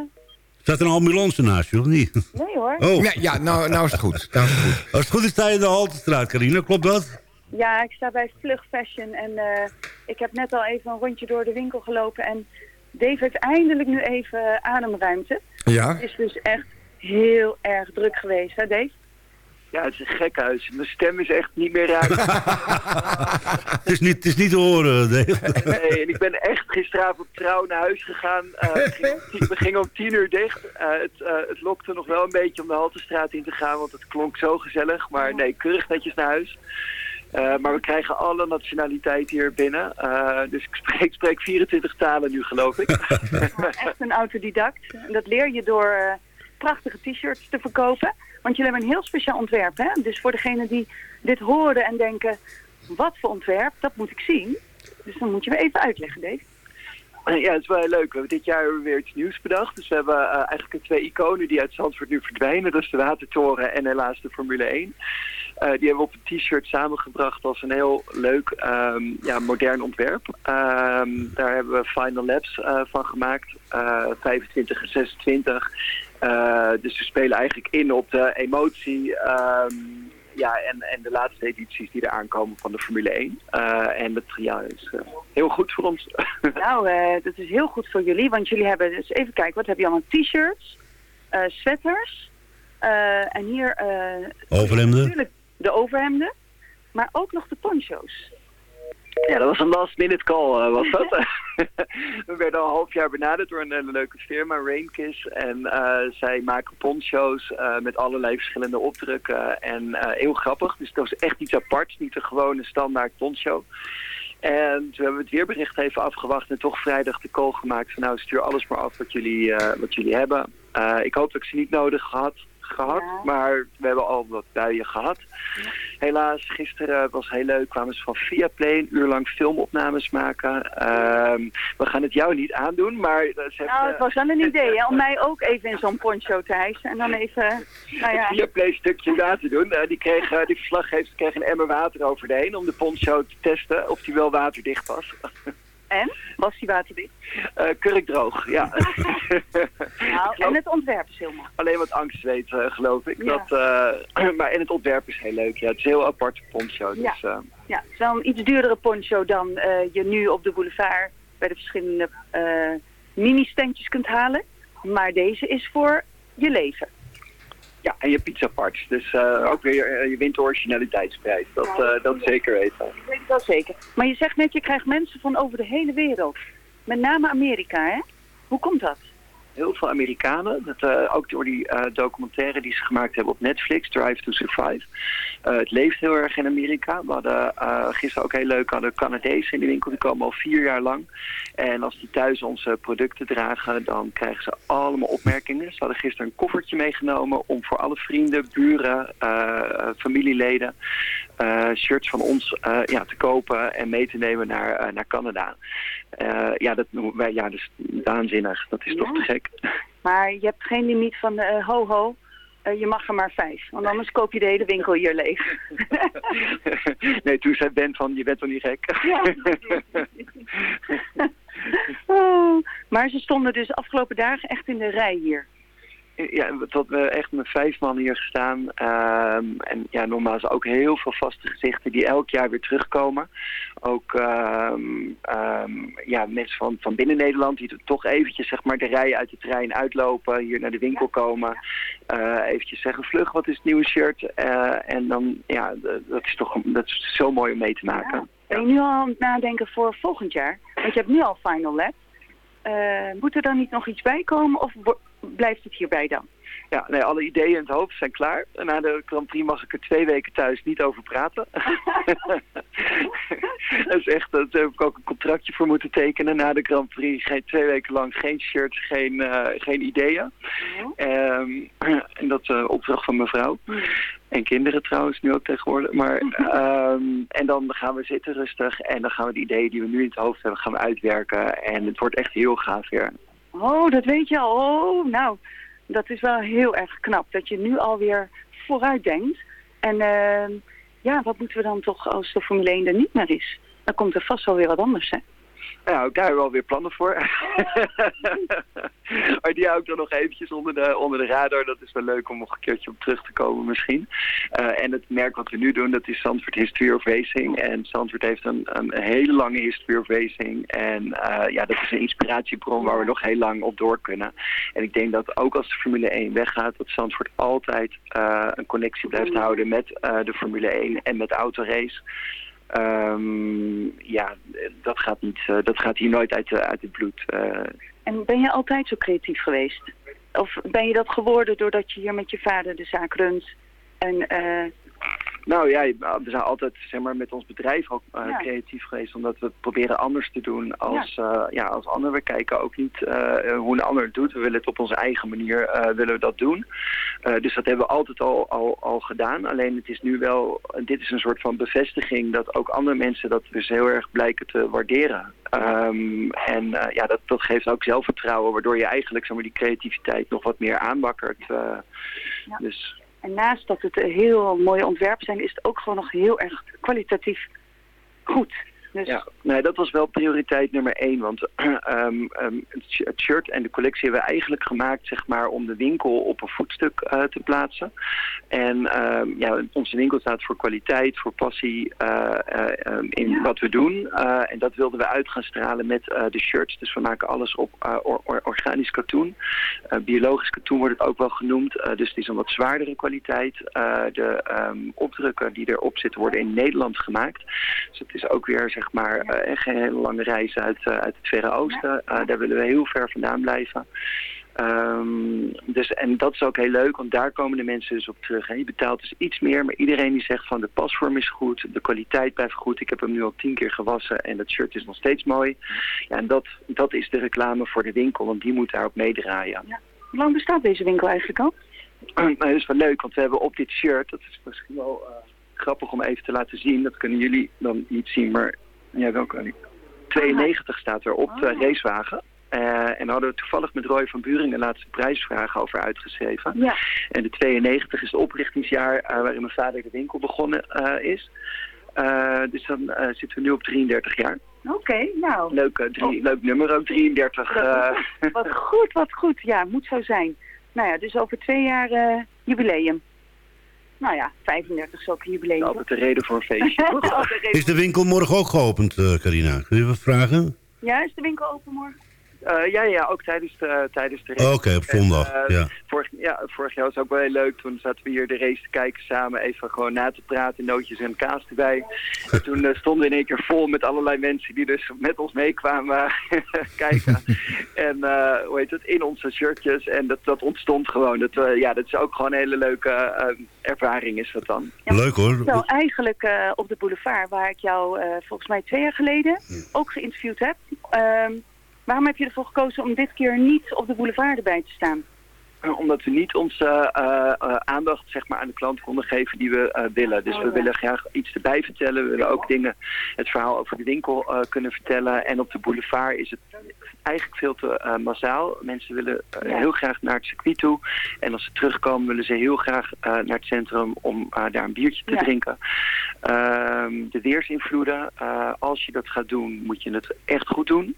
staat er een ambulance naast je, of niet? nee hoor. Oh, ja, ja nou, nou is het goed. Nou is het goed. als het goed is, sta je in de Haltestraat, Carina. Klopt dat? Ja, ik sta bij Vlug Fashion en eh, ik heb net al even een rondje door de winkel gelopen. En Dave heeft eindelijk nu even ademruimte. Ja? Het is dus echt heel erg druk geweest, hè Dave? Ja, het is een gek huis. Mijn stem is echt niet meer raak. Het is niet, het is niet te horen, Dave. Nee, en ik ben echt gisteravond trouw naar huis gegaan. Eh, we, gingen, om tien- we gingen om tien uur dicht. Eh, het, eh, het lokte nog wel een beetje om de Haltestraat in te gaan, want het klonk zo gezellig. Maar nee, keurig netjes naar huis. Eh, maar we krijgen alle nationaliteiten hier binnen. Eh, dus ik spreek, spreek 24 talen nu, geloof ik. Echt een autodidact. En dat leer je door eh, prachtige t-shirts te verkopen. Want jullie hebben een heel speciaal ontwerp, hè? Dus voor degenen die dit horen en denken... wat voor ontwerp, dat moet ik zien. Dus dan moet je me even uitleggen, Dave. Ja, het is wel heel leuk. We hebben dit jaar weer iets nieuws bedacht. Dus we hebben eh, eigenlijk twee iconen die uit Zandvoort nu verdwijnen. Dat is de Watertoren en helaas de Formule 1. Eh, die hebben we op een t-shirt samengebracht als een heel leuk, ehm, ja, modern ontwerp. Ehm, daar hebben we Final Labs eh, van gemaakt. eh 25 en 26. Eh, dus we spelen eigenlijk in op de emotie... ehm, ja, en, en de laatste edities die er aankomen van de Formule 1. Eh, en dat ja, is eh, heel goed voor ons. Nou, eh, dat is heel goed voor jullie. Want jullie hebben, dus even kijken, wat heb je allemaal? T-shirts, eh, sweaters. eh, en hier... eh, Overhemden? Natuurlijk de overhemden. Maar ook nog de poncho's. Ja, dat was een last minute call, eh, was dat. we werden al een half jaar benaderd door een hele leuke firma, Rainkiss. En eh, zij maken poncho's eh, met allerlei verschillende opdrukken. En heel grappig, dus dat was echt iets aparts, niet een gewone standaard poncho. En toen hebben we het weerbericht even afgewacht en toch vrijdag de call gemaakt van nou stuur alles maar af wat jullie, wat jullie hebben. Ik hoop dat ik ze niet nodig gehad, maar we hebben al wat buien gehad. Helaas, gisteren was heel leuk, kwamen ze van Viaplay een uur lang filmopnames maken. Ehm, we gaan het jou niet aandoen, maar... eh, Ze Nou, het was wel een idee hè, om mij ook even in zo'n poncho te hijsen. En dan even, nou ja... via Play stukje na te doen. Eh, die, kreeg, eh, die verslaggever kreeg een emmer water over de heen om de poncho te testen of die wel waterdicht was. En? Was die waterdicht? Eh kurkdroog, ja. Nou, en het ontwerp is heel mooi. Alleen wat angst weet, eh, geloof ik. Ja. Dat, eh, maar en het ontwerp is heel leuk. Ja, het is een heel aparte poncho. Dus, Ja. Ja, het is wel een iets duurdere poncho dan je nu op de boulevard bij de verschillende mini-standjes kunt halen. Maar deze is voor je leven. Ja, en je pizza parts. Dus eh, ook weer, eh, je wint de originaliteitsprijs. Dat, eh, dat zeker weten. Ik weet het wel zeker. Maar je zegt net, je krijgt mensen van over de hele wereld. Met name Amerika, hè? Hoe komt dat? Heel veel Amerikanen. Dat, eh, ook door die eh, documentaire die ze gemaakt hebben op Netflix, Drive to Survive. Eh, het leeft heel erg in Amerika. We hadden gisteren ook heel leuk hadden Canadezen in de winkel. Die komen al vier jaar lang. En als die thuis onze producten dragen, dan krijgen ze allemaal opmerkingen. Ze hadden gisteren een koffertje meegenomen om voor alle vrienden, buren, familieleden... shirts van ons ja, te kopen en mee te nemen naar, naar Canada. Eh, ja, dat wij ja, dus waanzinnig. Dat is toch te gek. Maar je hebt geen limiet van eh, ho ho, eh, je mag er maar vijf. Want anders koop je de hele winkel hier leeg. nee, toen zei Ben van, je bent toch niet gek? Ja. Oh, maar ze stonden dus afgelopen dagen echt in de rij hier. Ja, tot we echt met vijf man hier gestaan. Ehm, en ja, normaal zijn ook heel veel vaste gezichten die elk jaar weer terugkomen. Ook ehm, ehm, ja, mensen van, van binnen Nederland die toch eventjes zeg maar, de rij uit de trein uitlopen, hier naar de winkel komen. eh, eventjes zeggen, vlug, wat is het nieuwe shirt? Eh, en dan, ja, dat is toch dat is zo mooi om mee te maken. Ben je nu al aan het nadenken voor volgend jaar? Want je hebt nu al Final Lab. Eh, moet er dan niet nog iets bij komen of blijft het hierbij dan? Ja, nee, alle ideeën in het hoofd zijn klaar. En na de Grand Prix mag ik er twee weken thuis niet over praten. dat is echt, daar heb ik ook een contractje voor moeten tekenen na de Grand Prix. Geen, twee weken lang geen shirts, geen, eh, geen ideeën. Ehm, en dat is opdracht van mijn vrouw. En kinderen trouwens, nu ook tegenwoordig. Maar, ehm, en dan gaan we zitten rustig en dan gaan we de ideeën die we nu in het hoofd hebben, gaan we uitwerken. En het wordt echt heel gaaf weer. Oh, dat weet je al. Oh, nou, dat is wel heel erg knap dat je nu alweer vooruit denkt. En eh, ja, wat moeten we dan toch als de Formule 1 er niet meer is? Dan komt er vast wel weer wat anders, hè? Ook daar hebben we alweer plannen voor. maar die hou ik dan nog eventjes onder de, onder de radar. Dat is wel leuk om nog een keertje op terug te komen misschien. Eh, en het merk wat we nu doen, dat is Zandvoort History of Racing. En Zandvoort heeft een, een hele lange history of racing. En eh, ja, dat is een inspiratiebron waar we nog heel lang op door kunnen. En ik denk dat ook als de Formule 1 weggaat, dat Zandvoort altijd eh, een connectie blijft houden met de Formule 1 en met autorace. Ehm, ja, dat gaat, niet, eh, dat gaat hier nooit uit, uit het bloed. eh. En ben je altijd zo creatief geweest? Of ben je dat geworden doordat je hier met je vader de zaak runt? En eh, Nou ja, we zijn altijd zeg maar, met ons bedrijf ook eh, Ja. creatief geweest. Omdat we proberen anders te doen als, ja. ja, als anderen. We kijken ook niet eh, hoe een ander het doet. We willen het op onze eigen manier eh, willen we dat doen. Eh, dus dat hebben we altijd al, al, al gedaan. Alleen het is nu wel, dit is een soort van bevestiging dat ook andere mensen dat dus heel erg blijken te waarderen. Ehm, en eh, ja, dat, dat geeft ook zelfvertrouwen, waardoor je eigenlijk zeg maar, die creativiteit nog wat meer aanwakkert. eh. Dus En naast dat het een heel mooie ontwerpen zijn, is het ook gewoon nog heel erg kwalitatief goed. Dus Ja, nee, dat was wel prioriteit nummer één. Want ehm, ehm, het sh- het shirt en de collectie hebben we eigenlijk gemaakt zeg maar, om de winkel op een voetstuk eh, te plaatsen. En ehm, ja, onze winkel staat voor kwaliteit, voor passie eh, eh, in wat we doen. En dat wilden we uit gaan stralen met de shirts. Dus we maken alles op or- or- organisch katoen. Biologisch katoen wordt het ook wel genoemd. Dus het is een wat zwaardere kwaliteit. De opdrukken die erop zitten worden in Nederland gemaakt. Dus het is ook weer zeg maar echt geen hele lange reis uit, eh, uit het Verre Oosten. Eh, daar willen we heel ver vandaan blijven. Ehm, dus, en dat is ook heel leuk, want daar komen de mensen dus op terug. Hè. Je betaalt dus iets meer, maar iedereen die zegt van de pasvorm is goed, de kwaliteit blijft goed. Ik heb hem nu al tien keer gewassen en dat shirt is nog steeds mooi. Ja, en dat, dat is de reclame voor de winkel, want die moet daarop meedraaien. hoe lang bestaat deze winkel eigenlijk al? Nou, dat is wel leuk, want we hebben op dit shirt, dat is misschien wel eh, grappig om even te laten zien. Dat kunnen jullie dan niet zien, maar ja, welke? 92 staat er op de racewagen. Eh, en hadden we toevallig met Roy van Buringen laatst een prijsvraag over uitgeschreven. Ja. En de 92 is het oprichtingsjaar eh, waarin mijn vader de winkel begonnen eh, is. Eh, dus dan eh, zitten we nu op 33 jaar. Oké, nou. Leuk, drie, leuk nummer ook, 33. eh. Wat goed, wat goed. Ja, moet zo zijn. Nou ja, dus over twee jaar eh, jubileum. Nou ja, 35 is ook een jubileum. Altijd de reden voor een feestje. Is de winkel morgen ook geopend, eh, Carina? Kun je wat vragen? Ja, is de winkel open morgen? Eh, ja, ja, ook tijdens de, tijdens de Oh, Oké, op zondag, En, eh, ja. Vorig, ja, vorig jaar was het ook wel heel leuk. Toen zaten we hier de race te kijken samen. Even gewoon na te praten, nootjes en kaas erbij. En toen eh, stonden we in één keer vol met allerlei mensen die dus met ons meekwamen kijken. en eh, hoe heet het, in onze shirtjes. En dat, dat ontstond gewoon. Dat, eh, ja, dat is ook gewoon een hele leuke eh, ervaring is dat dan. Leuk hoor. Nou, eigenlijk eh, op de boulevard, waar ik jou eh, volgens mij twee jaar geleden ook geïnterviewd heb. Ehm, waarom heb je ervoor gekozen om dit keer niet op de boulevard erbij te staan? Eh, Omdat we niet onze eh, aandacht zeg maar, aan de klant konden geven die we willen. Dus Oh, we willen graag iets erbij vertellen. We willen ook dingen, het verhaal over de winkel kunnen vertellen. En op de boulevard is het eigenlijk veel te eh, massaal. Mensen willen eh, Ja. heel graag naar het circuit toe. En als ze terugkomen willen ze heel graag eh, naar het centrum om daar een biertje te Ja. drinken. Ehm, de weersinvloeden, als je dat gaat doen, moet je het echt goed doen.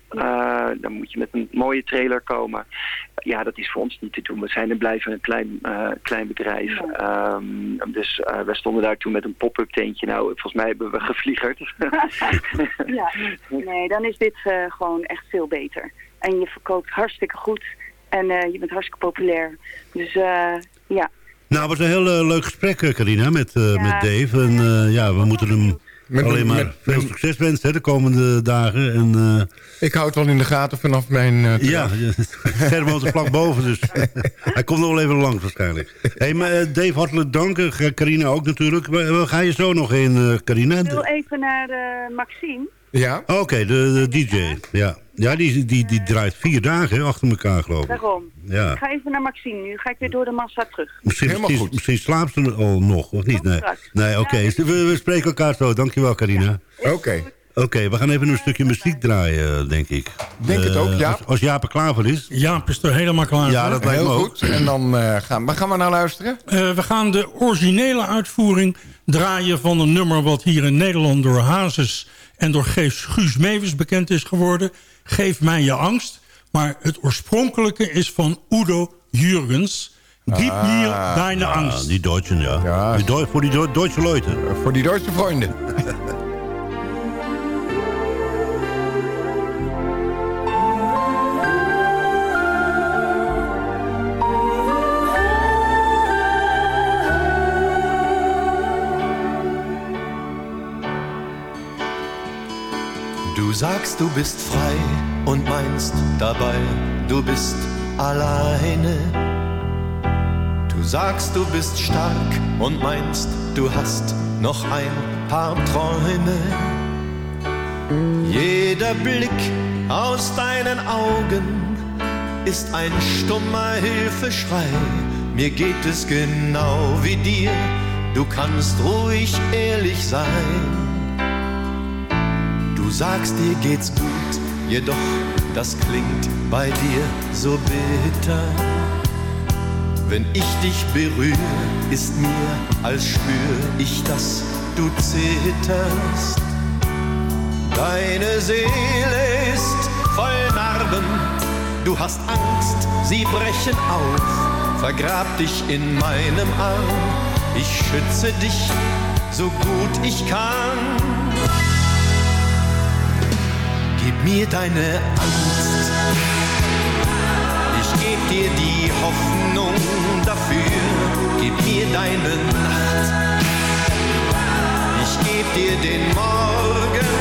Dan moet je met een mooie trailer komen. Ja, dat is voor ons niet te doen. We zijn en blijven een klein, klein bedrijf. Ehm, dus we stonden daar toen met een pop-up tentje. Nou, volgens mij hebben we gevliegerd. Ja, nee, dan is dit gewoon echt veel beter. En je verkoopt hartstikke goed. En eh, je bent hartstikke populair. Dus eh, ja. Nou, het was een heel eh, leuk gesprek, Carina, met, eh, Ja. met Dave. En eh, ja, we moeten hem Met- alleen maar met- veel succes wensen hè, de komende dagen. En, eh, Ik hou het wel in de gaten vanaf mijn... eh, ja. Ger woont er vlak boven, dus hij komt nog wel even langs waarschijnlijk. hey, maar Dave, hartelijk dank. Eh, Carina ook natuurlijk. Waar, waar ga je zo nog heen, eh, Carina? Ik wil even naar eh, Maxime. Ja? Oké, de, de DJ. Ja, ja die, die, die draait vier dagen hè, achter elkaar, geloof ik. Daarom. Ja. Ik ga even naar Maxime. Nu ga ik weer door de massa terug. Misschien, Helemaal misschien, goed. misschien slaapt ze al nog, of niet? Nee, nee oké. We, we spreken elkaar zo. Dankjewel, Carina. Oké. Oké, we gaan even een stukje muziek draaien, denk ik. Denk het ook, Eh, Jaap. Als, als Jaap er klaar voor is. Jaap is er helemaal klaar Ja, voor. dat lijkt me ook. goed. En dan eh, gaan, waar gaan we naar luisteren? Eh, we gaan de originele uitvoering draaien van een nummer... wat hier in Nederland door Hazes en door Gees Guus Mewes bekend is geworden. Geef mij je angst. Maar het oorspronkelijke is van Udo Jürgens. Gib mir deine Ja, Angst. die Deutschen, ja. Ja. Die voor die Duitse Leute. Voor die Duitse vrienden. sagst, du bist frei und meinst dabei, du bist alleine. Du sagst, du bist stark und meinst, du hast noch ein paar Träume. Jeder Blick aus deinen Augen ist ein stummer Hilfeschrei. Mir geht es genau wie dir, du kannst ruhig ehrlich sein. Du sagst, dir geht's gut, jedoch das klingt bei dir so bitter. Wenn ich dich berühre, ist mir, als spür ich, dass du zitterst. Deine Seele ist voll Narben, du hast Angst, sie brechen auf. Vergrab dich in meinem Arm, ich schütze dich so gut ich kann. Mir deine Angst. Ich geb dir die Hoffnung dafür. Gib mir deine Nacht. Ich geb dir den Morgen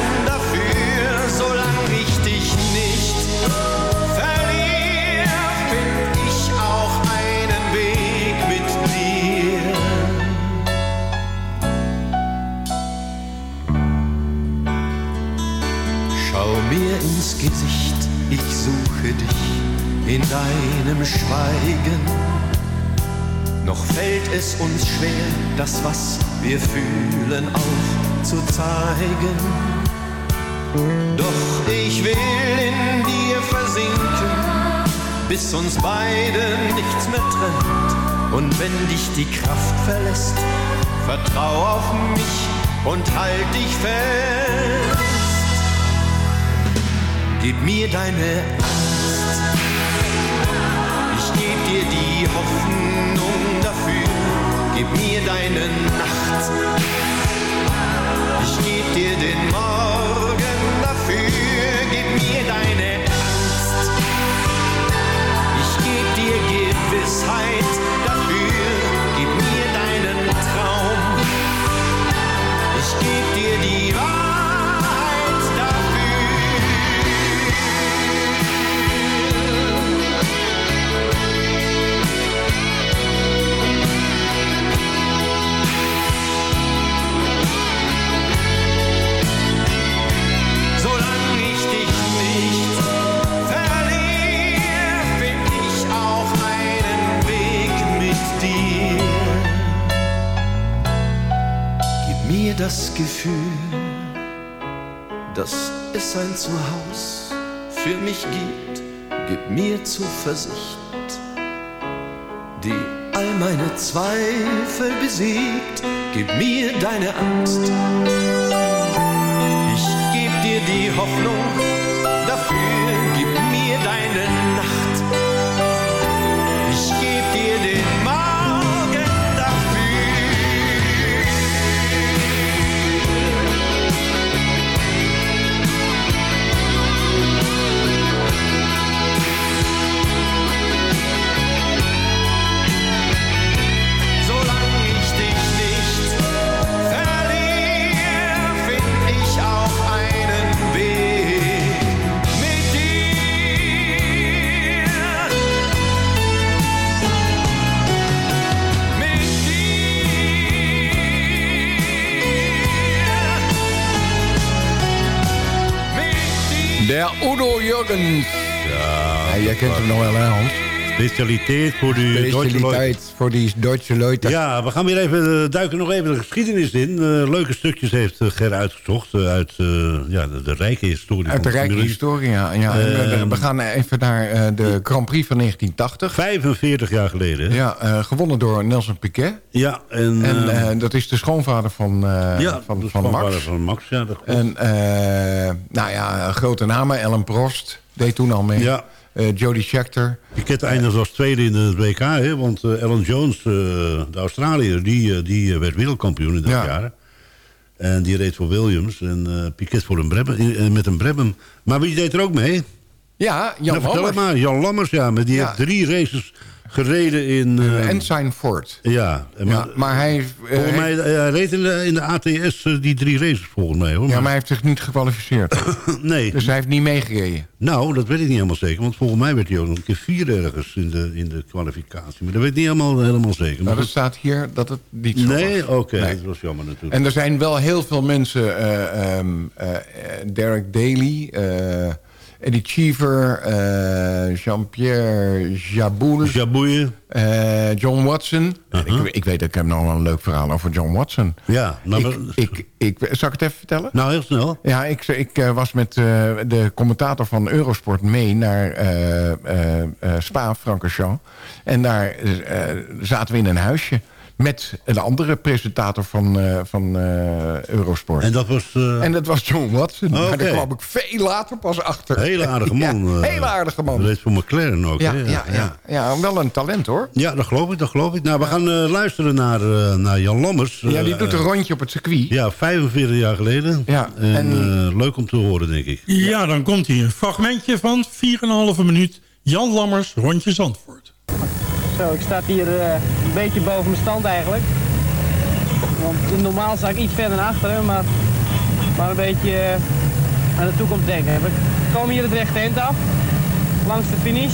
mir ins Gesicht, ich suche dich in deinem Schweigen. Noch fällt es uns schwer, das, was wir fühlen, auch zu zeigen. Doch ich will in dir versinken, bis uns beide nichts mehr trennt. Und wenn dich die Kraft verlässt, vertrau auf mich und halt dich fest. Gib mir deine Angst. Ich geb dir die Hoffnung dafür. Gib mir deine Nacht. Ich geb dir den Morgen dafür. Gib mir deine Angst. Ich geb dir Gewissheit dafür. Gib mir deinen Traum. Ich geb dir die Wahrheit das Gefühl, dass es ein Zuhause für mich gibt. Gib mir Zuversicht, die all meine Zweifel besiegt. Gib mir deine Angst. Ich geb dir die Hoffnung Ja, Udo Jurgens. Ja, jij kent hem nog wel, hè? Specialiteit voor die Leute. Voor die Duitse Leute. Ja, we gaan weer even eh, duiken nog even de geschiedenis in. Eh, leuke stukjes heeft eh, Ger uitgezocht uit ja, de, de rijke historie. Uit de rijke historie, ja. ja. We- Ehm, we gaan even naar de Grand Prix van 1980. 45 jaar geleden. hè? Ja, gewonnen door Nelson Piquet. Ja, en, En dat is de schoonvader van, ja, van, de van schoonvader Max. van Max, ja, dat. En nou ja, grote namen. Ellen Prost deed toen al mee. Ja. Eh, Jody Scheckter. Piquet eindigde als tweede in het WK, hè, want eh Alan Jones, eh, de Australiër, die, die werd wereldkampioen in dat Ja. jaar. En die reed voor Williams en Piquet voor een Brabham, met een Brabham. Maar wie deed er ook mee? Ja, Jan nou, vertel Lammers. het maar, Jan Lammers, ja. Maar die Ja. heeft drie races gereden in... eh, Ensign Ford. ja, maar, maar hij, eh, volgens mij eh, hij reed in de, in de ATS eh, die drie races volgens mij. Hoor. ja, maar hij heeft zich niet gekwalificeerd. nee, dus hij heeft niet meegereden. nou, dat weet ik niet helemaal zeker. Want volgens mij werd hij ook nog een keer vier ergens in de, in de kwalificatie. Maar dat weet ik niet helemaal, helemaal zeker. Maar Maar er goed. staat hier dat het niet zo nee, was. oké, Nee. dat was jammer natuurlijk. En er zijn wel heel veel mensen. eh, ehm, eh, eh, Derek Daly, eh, Eddie Cheever, eh, Jean-Pierre Jaboul, Jabouille. eh, John Watson. Uh-huh. ik, ik weet, ik heb nog wel een leuk verhaal over John Watson. Ja, nou, ik, ik, ik, zal ik het even vertellen? nou heel snel. Ja, ik, ik eh, was met de commentator van Eurosport mee naar Spa, Francorchamps. En daar zaten we in een huisje met een andere presentator van, eh, van eh, Eurosport. En dat was... eh, En dat was John Watson. Maar Oké. daar kwam ik veel later pas achter. een hele aardige man. Ja, eh, hele aardige man. reed voor McLaren ook. Ja, ja, ja, ja, wel een talent hoor. Ja, dat geloof ik, dat geloof ik. Nou, we gaan eh, luisteren naar, eh, naar Jan Lammers. Ja, die doet een rondje op het circuit. Ja, 45 jaar geleden. Ja, en, en- eh, leuk om te horen, denk ik. Ja, dan komt hier een fragmentje van 4,5 minuut. Jan Lammers, rondje Zandvoort. Zo, ik sta hier eh, een beetje boven mijn stand eigenlijk. Want normaal sta ik iets verder naar achteren, maar, maar een beetje eh, aan de toekomst denken. We komen hier het rechte eind af, langs de finish.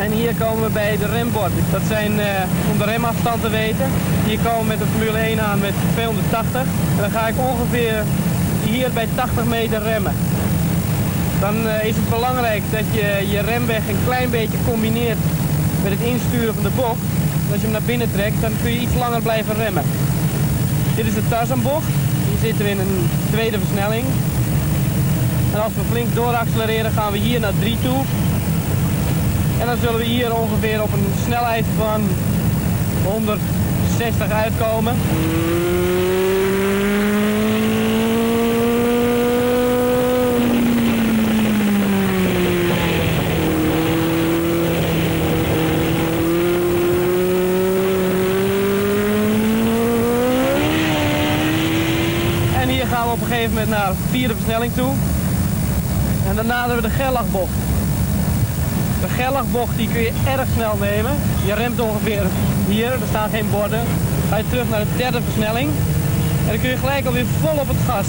En hier komen we bij de remborden. Dat zijn, eh, om de remafstand te weten, hier komen we met de Formule 1 aan met 280. En dan ga ik ongeveer hier bij 80 meter remmen. Dan eh, is het belangrijk dat je je remweg een klein beetje combineert met het insturen van de bocht. Als je hem naar binnen trekt, dan kun je iets langer blijven remmen. Dit is de Tarzanbocht. Hier zitten we in een tweede versnelling. En als we flink dooraccelereren gaan we hier naar 3 toe. En dan zullen we hier ongeveer op een snelheid van 160 uitkomen. En hier moment naar vierde versnelling toe. En dan naderen we de Gerlachbocht. De Gerlachbocht die kun je erg snel nemen. Je remt ongeveer hier, er staan geen borden. Ga je terug naar de derde versnelling. En dan kun je gelijk alweer vol op het gas.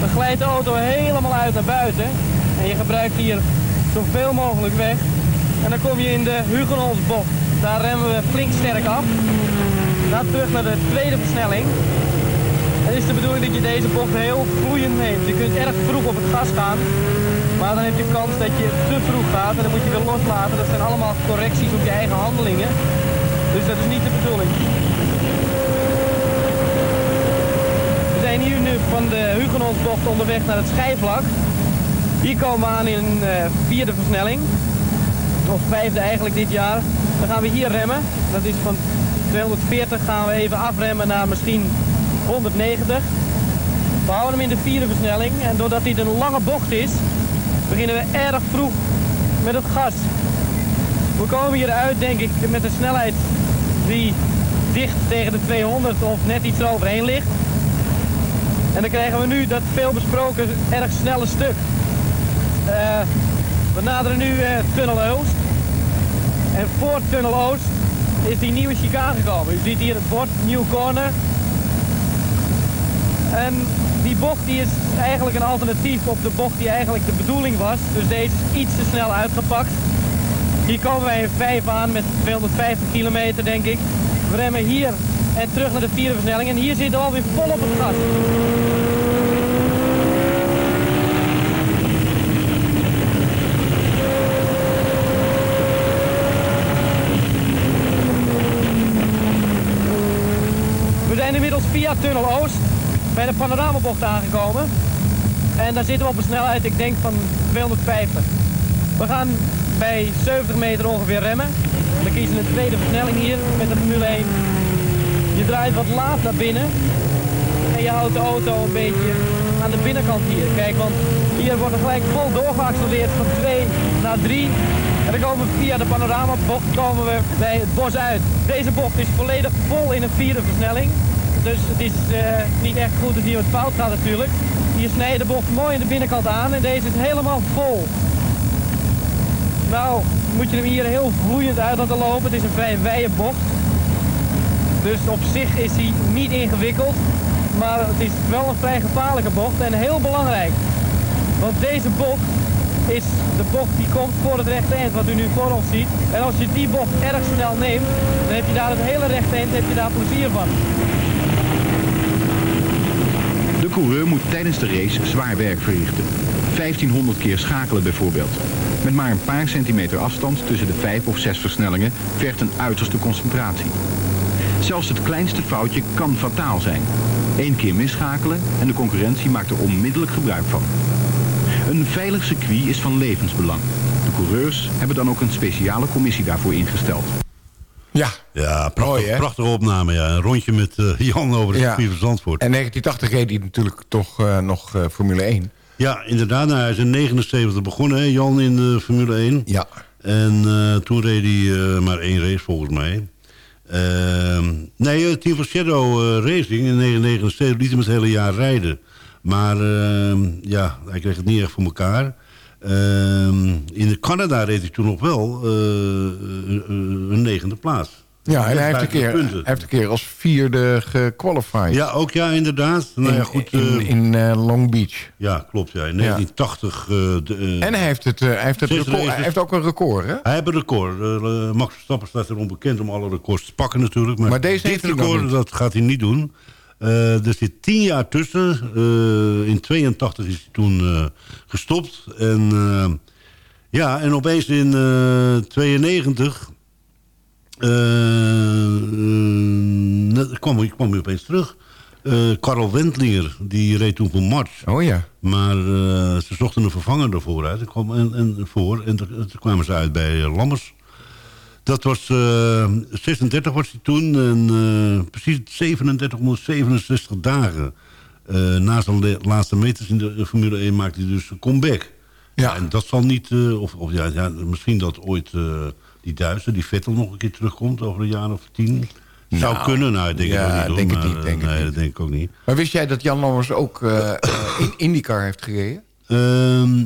Dan glijdt de auto helemaal uit naar buiten. En je gebruikt hier zoveel mogelijk weg. En dan kom je in de Hugenholzbocht. Daar remmen we flink sterk af. Dan terug naar de tweede versnelling. Het is de bedoeling dat je deze bocht heel vloeiend neemt. Je kunt erg vroeg op het gas gaan, maar dan heb je kans dat je te vroeg gaat en dan moet je weer loslaten. Dat zijn allemaal correcties op je eigen handelingen. Dus dat is niet de bedoeling. We zijn hier nu van de Hugenholzbocht onderweg naar het schijfvlak. Hier komen we aan in eh, vierde versnelling. Of vijfde eigenlijk dit jaar. Dan gaan we hier remmen. Dat is van 240 gaan we even afremmen naar misschien 190. We houden hem in de vierde versnelling en doordat dit een lange bocht is, beginnen we erg vroeg met het gas. We komen hier uit denk ik met een snelheid die dicht tegen de 200 of net iets eroverheen ligt. En dan krijgen we nu dat veelbesproken erg snelle stuk. Eh, we naderen nu eh, Tunnel Oost. En voor Tunnel Oost is die nieuwe chicane gekomen. U ziet hier het bord New Corner. En die bocht die is eigenlijk een alternatief op de bocht die eigenlijk de bedoeling was. Dus deze is iets te snel uitgepakt. Hier komen wij in 5 aan met 250 kilometer, denk ik. We remmen hier en terug naar de vierde versnelling. En hier zitten we alweer vol op het gas. We zijn inmiddels via Tunnel Oost bij de panoramabocht aangekomen. En daar zitten we op een snelheid, ik denk, van 250. We gaan bij 70 meter ongeveer remmen. We kiezen een tweede versnelling hier met de Formule 1. Je draait wat laat naar binnen. En je houdt de auto een beetje aan de binnenkant hier. Kijk, want hier wordt er gelijk vol doorgeaccelereerd van 2 naar 3. En dan komen we via de panoramabocht komen we bij het bos uit. Deze bocht is volledig vol in een vierde versnelling. Dus het is eh, niet echt goed te zien wat fout gaat natuurlijk. Hier snijdt de bocht mooi in de binnenkant aan en deze is helemaal vol. Nou, moet je hem hier heel vloeiend uit laten lopen. Het is een vrij wijde bocht. Dus op zich is hij niet ingewikkeld. Maar het is wel een vrij gevaarlijke bocht en heel belangrijk. Want deze bocht is de bocht die komt voor het rechte eind, wat u nu voor ons ziet. En als je die bocht erg snel neemt, dan heb je daar het hele rechte eind, heb je daar plezier van. De coureur moet tijdens de race zwaar werk verrichten. 1500 keer schakelen bijvoorbeeld. Met maar een paar centimeter afstand tussen de vijf of zes versnellingen vergt een uiterste concentratie. Zelfs het kleinste foutje kan fataal zijn. Eén keer misschakelen en de concurrentie maakt er onmiddellijk gebruik van. Een veilig circuit is van levensbelang. De coureurs hebben dan ook een speciale commissie daarvoor ingesteld. Ja. Ja, prachtig, prachtige opname. Ja. Een rondje met eh, Jan over het Ja. circuit van Zandvoort. En 1980 reed hij natuurlijk toch eh, nog eh, Formule 1. Ja, inderdaad. Nou, hij is in 79 begonnen, hè, Jan, in de Formule 1. Ja. En toen reed hij maar één race volgens mij. Ehm, nee, het team van Shadow Racing in 1979 liet hem het hele jaar rijden. Maar ehm, ja, hij kreeg het niet echt voor elkaar. Ehm, in Canada reed hij toen nog wel eh, een, een negende plaats. Ja, en hij heeft, een 50 keer, hij heeft een keer als vierde gequalified. Ja, ook ja, inderdaad. Nou ja, in goed, in, eh, in eh, Long Beach. Ja, klopt. Ja. In 1980... eh, de, eh, En hij heeft, het, eh, hij, heeft het record, hij heeft ook een record, hè? Hij heeft een record. Eh, Max Verstappen staat erom bekend om alle records te pakken natuurlijk. Maar, Maar deze dit record, dat gaat hij niet doen. Eh, er zit tien jaar tussen. Eh, in 82 is hij toen eh, gestopt. En, ja, en opeens in eh 92... eh, eh, net- kwam, kwam hij opeens terug. Karel Wendlinger, die reed toen voor Mars. Oh ja. Maar ze zochten een vervanger ervoor uit. En, kwam, en, en, voor, en toen kwamen ze uit bij Lammers. Dat was eh 36 was hij toen. En eh, precies 3767 dagen. eh, na zijn laatste meters in de eh, Formule 1 maakte hij dus een comeback. Ja. En dat zal niet... eh, of, of ja, ja, misschien dat ooit eh, die Duitser, die Vettel nog een keer terugkomt over een jaar of tien. Zou Nou, kunnen. Nou, ik denk ja, het ook niet. denk het maar, niet, denk eh, nee, dat denk ik ook niet. Maar wist jij dat Jan Lammers ook eh, eh, in IndyCar heeft gereden? Ehm,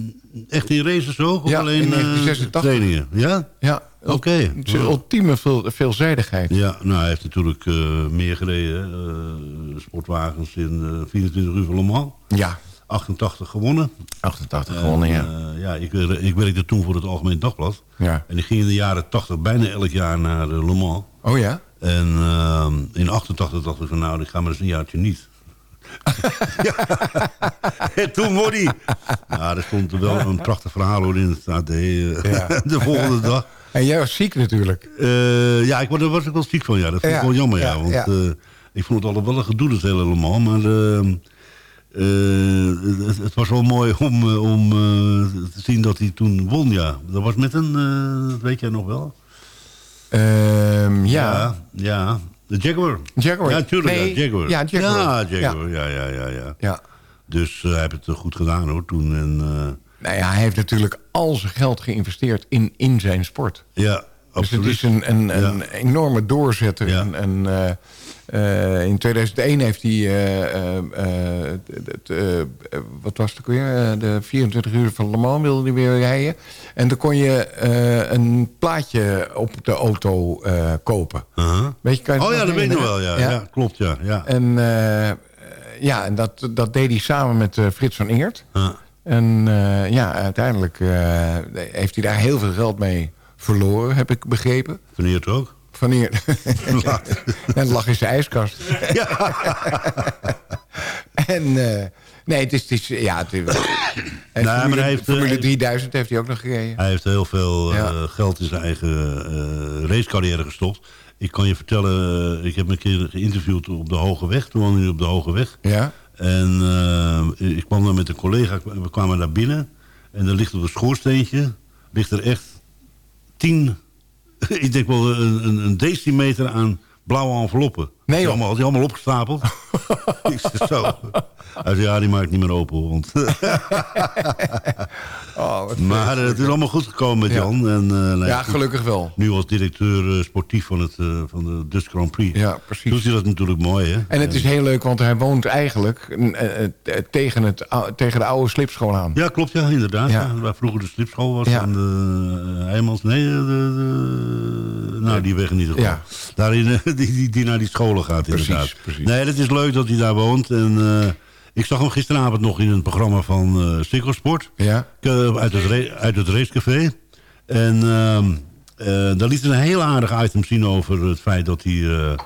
echt in races ook? Of Ja, alleen in eh, 1986. trainingen? Ja? Ja. Oké. Het is ultieme veel, veelzijdigheid. Ja, nou, hij heeft natuurlijk eh, meer gereden. eh, sportwagens in eh, 24 uur van Le Mans. Ja. 88 gewonnen. 88 gewonnen, ja. Eh, ja, ik, ik werkte toen voor het Algemeen Dagblad. Ja. En ik ging in de jaren 80 bijna elk jaar naar Le Mans. Oh ja? En ehm, in 88 dacht ik van nou, ik ga maar eens een jaartje niet. Ja. En toen hij. Ja, er stond er wel een prachtig verhaal hoor in het AD eh, Ja. de volgende dag. En jij was ziek natuurlijk. Eh, ja, ik, daar was ik wel ziek van. Ja. Dat vond ik Ja, wel jammer. Ja, want eh, ik vond het altijd wel een gedoe, dat hele Le Mans. Maar ehm, eh, het, het was wel mooi om, om te zien dat hij toen won. Ja. Dat was met een, dat weet jij nog wel? Ehm, ja. ja. De Jaguar. Jaguar. Ja, tuurlijk. Nee, ja, Jaguar. ja, Jaguar. Ja, Jaguar. Ja, ja, ja. ja, Ja. Dus eh, hij heeft het eh, goed gedaan hoor, toen. En, eh, Nou ja, hij heeft natuurlijk al zijn geld geïnvesteerd in, in zijn sport. ja, Dus absoluut. het is een, een, enorme doorzetter. Ja. En, en, eh, in 2001 heeft hij... eh, eh, wat was het ook weer? De 24 uur van Le Mans wilde hij weer rijden. En dan kon je een plaatje op de auto kopen. Uh-huh. Weet je, kan je Oh ja, dat weet ik nog wel. Ja, ja. klopt. Ja, ja. En, ja, en dat, dat deed hij samen met Frits van Eert. En ja, uiteindelijk heeft hij daar heel veel geld mee verloren, heb ik begrepen. Van Eert ook? Van Eert. en lag in zijn ijskast. En, eh, nee, het is... Het is ja, het is, en Formule, heeft, eh, Formule 3000 heeft hij ook nog gereden. Hij heeft heel veel eh, Ja. geld in zijn eigen eh racecarrière gestopt. Ik kan je vertellen, ik heb hem een keer geïnterviewd op de Hoge Weg. Toen woonde hij op de Hoge Weg. Ja? En ik kwam dan met een collega, we kwamen daar binnen. En er ligt op een schoorsteentje, ligt er echt tien, ik denk wel een, een, decimeter aan blauwe enveloppen. Nee, die allemaal, die allemaal opgestapeld. ik zeg zo. Hij zei, ja, die maakt niet meer open. Want maar het is allemaal goed gekomen met Ja. Jan. En, eh, nou Ja, goed, gelukkig wel. Nu als directeur eh, sportief van, het, eh, van de Dutch Grand Prix. Ja, precies. Doet hij dat natuurlijk mooi, hè? En het is heel leuk, want hij woont eigenlijk tegen, het, tegen de oude slipschool aan. Ja, klopt, ja, inderdaad. Ja. Ja. Waar vroeger de slipschool was. Ja. En de Heijmans, nee, de, de- nou, die weg geval. Ja. Daarin, die, die, die naar die scholen gaat, Precies, inderdaad. precies. Nee, het is leuk dat hij daar woont. En eh, ik zag hem gisteravond nog in een programma van Sikkelsport. Ja. Uit, het uit het racecafé. En ehm, eh, daar liet hij een heel aardig item zien over het feit dat hij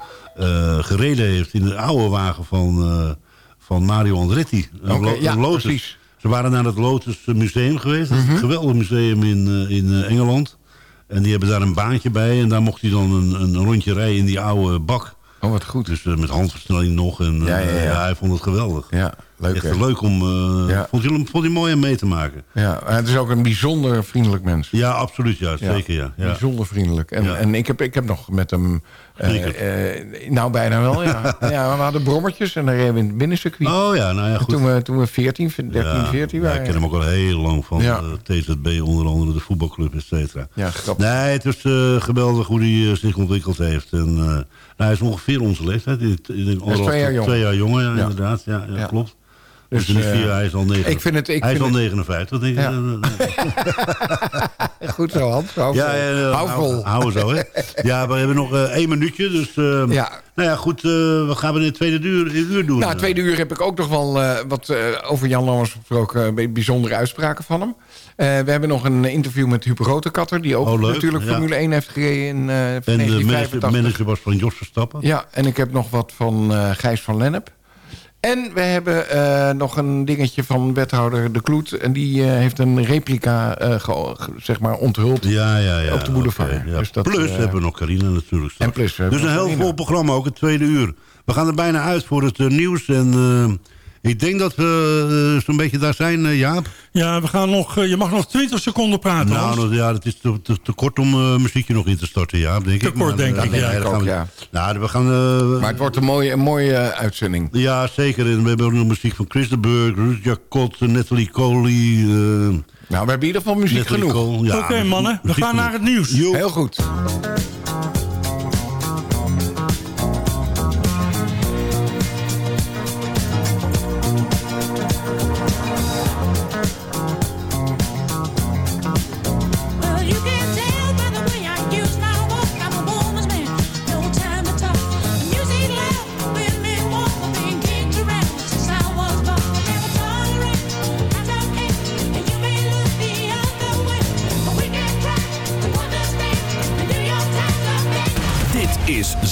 gereden heeft in de oude wagen van, van Mario Andretti. Oké, ja, Lotus. precies. Ze waren naar het Lotus Museum geweest. Is een geweldig museum in, in Engeland. En die hebben daar een baantje bij. En daar mocht hij dan een, een rondje rijden in die oude bak. Oh, wat goed. Dus eh, met handversnelling nog. En eh, Ja, ja, ja. hij vond het geweldig. Ja, leuk Echt hè? leuk om... eh, vond, hij, vond hij mooi om mee te maken. Ja, het is ook een bijzonder vriendelijk mens. Ja, absoluut. Ja, zeker ja. Bijzonder vriendelijk. En, en ik, heb, ik heb nog met hem... eh, eh, nou, bijna wel, ja. ja. We hadden brommetjes en dan reden we in het binnencircuit. Oh ja, nou ja, En goed. Toen we, toen we 14, 13, ja, 14 ja, waren. ik ken hem ook al heel lang van Ja. eh, TZB, onder andere de voetbalclub, et cetera. Ja, grappig. Nee, het is eh, geweldig hoe hij zich ontwikkeld heeft. En, nou, hij is ongeveer onze leeftijd. Ik, denk anderhalf twee jaar jonger. Twee jaar jonger, ja, Ja. inderdaad. Ja, ja, Ja. klopt. Dus, Dus, niet eh, vier, hij is al, negen, ik vind het- ik hij is vind al het- 59, denk ik. Ja. Goed zo, Hans. Hou Ja, vol. ja, Hou vol. Houden zo, hè. Ja, we hebben nog eh, één minuutje. Dus, eh, Ja. nou ja, goed. wat gaan we in het tweede uur, uur doen? Nou, tweede uur heb ik ook nog wel wat over Jan Lammers gesproken. bijzondere uitspraken van hem. We hebben nog een interview met Huub Rotenkatter. Die ook Oh, leuk, natuurlijk ja. Formule 1 heeft gereden in eh en de manager, 1985. manager was van Jos Verstappen. Ja, en ik heb nog wat van Gijs van Lennep. En we hebben eh, nog een dingetje van wethouder De Kloet. En die eh, heeft een replica ge- zeg maar onthuld Ja, ja, ja. op de boulevard. oké, ja. Dus dat, plus hebben we nog Carina natuurlijk straks. En plus we hebben Dus een heel Carina. vol programma, ook het tweede uur. We gaan er bijna uit voor het nieuws. En ik denk dat we eh, zo'n beetje daar zijn, eh, Jaap. Ja, we gaan nog, eh, je mag nog 20 seconden praten. Nou, nou, ja, het is te, te, te kort om eh, muziekje nog in te starten, Jaap, denk Te ik. kort, Maar, denk ik, ja. ook, we- ja. Nou, we gaan... eh, Maar het wordt een mooie, een mooie uitzending. Ja, zeker. En we hebben ook nog muziek van Chris de Burg, Ruud Jacot, Natalie Coley. eh, Nou, we hebben in ieder geval muziek Natalie genoeg. Ja, Oké, mannen, we gaan genoeg. naar het nieuws. Heel goed.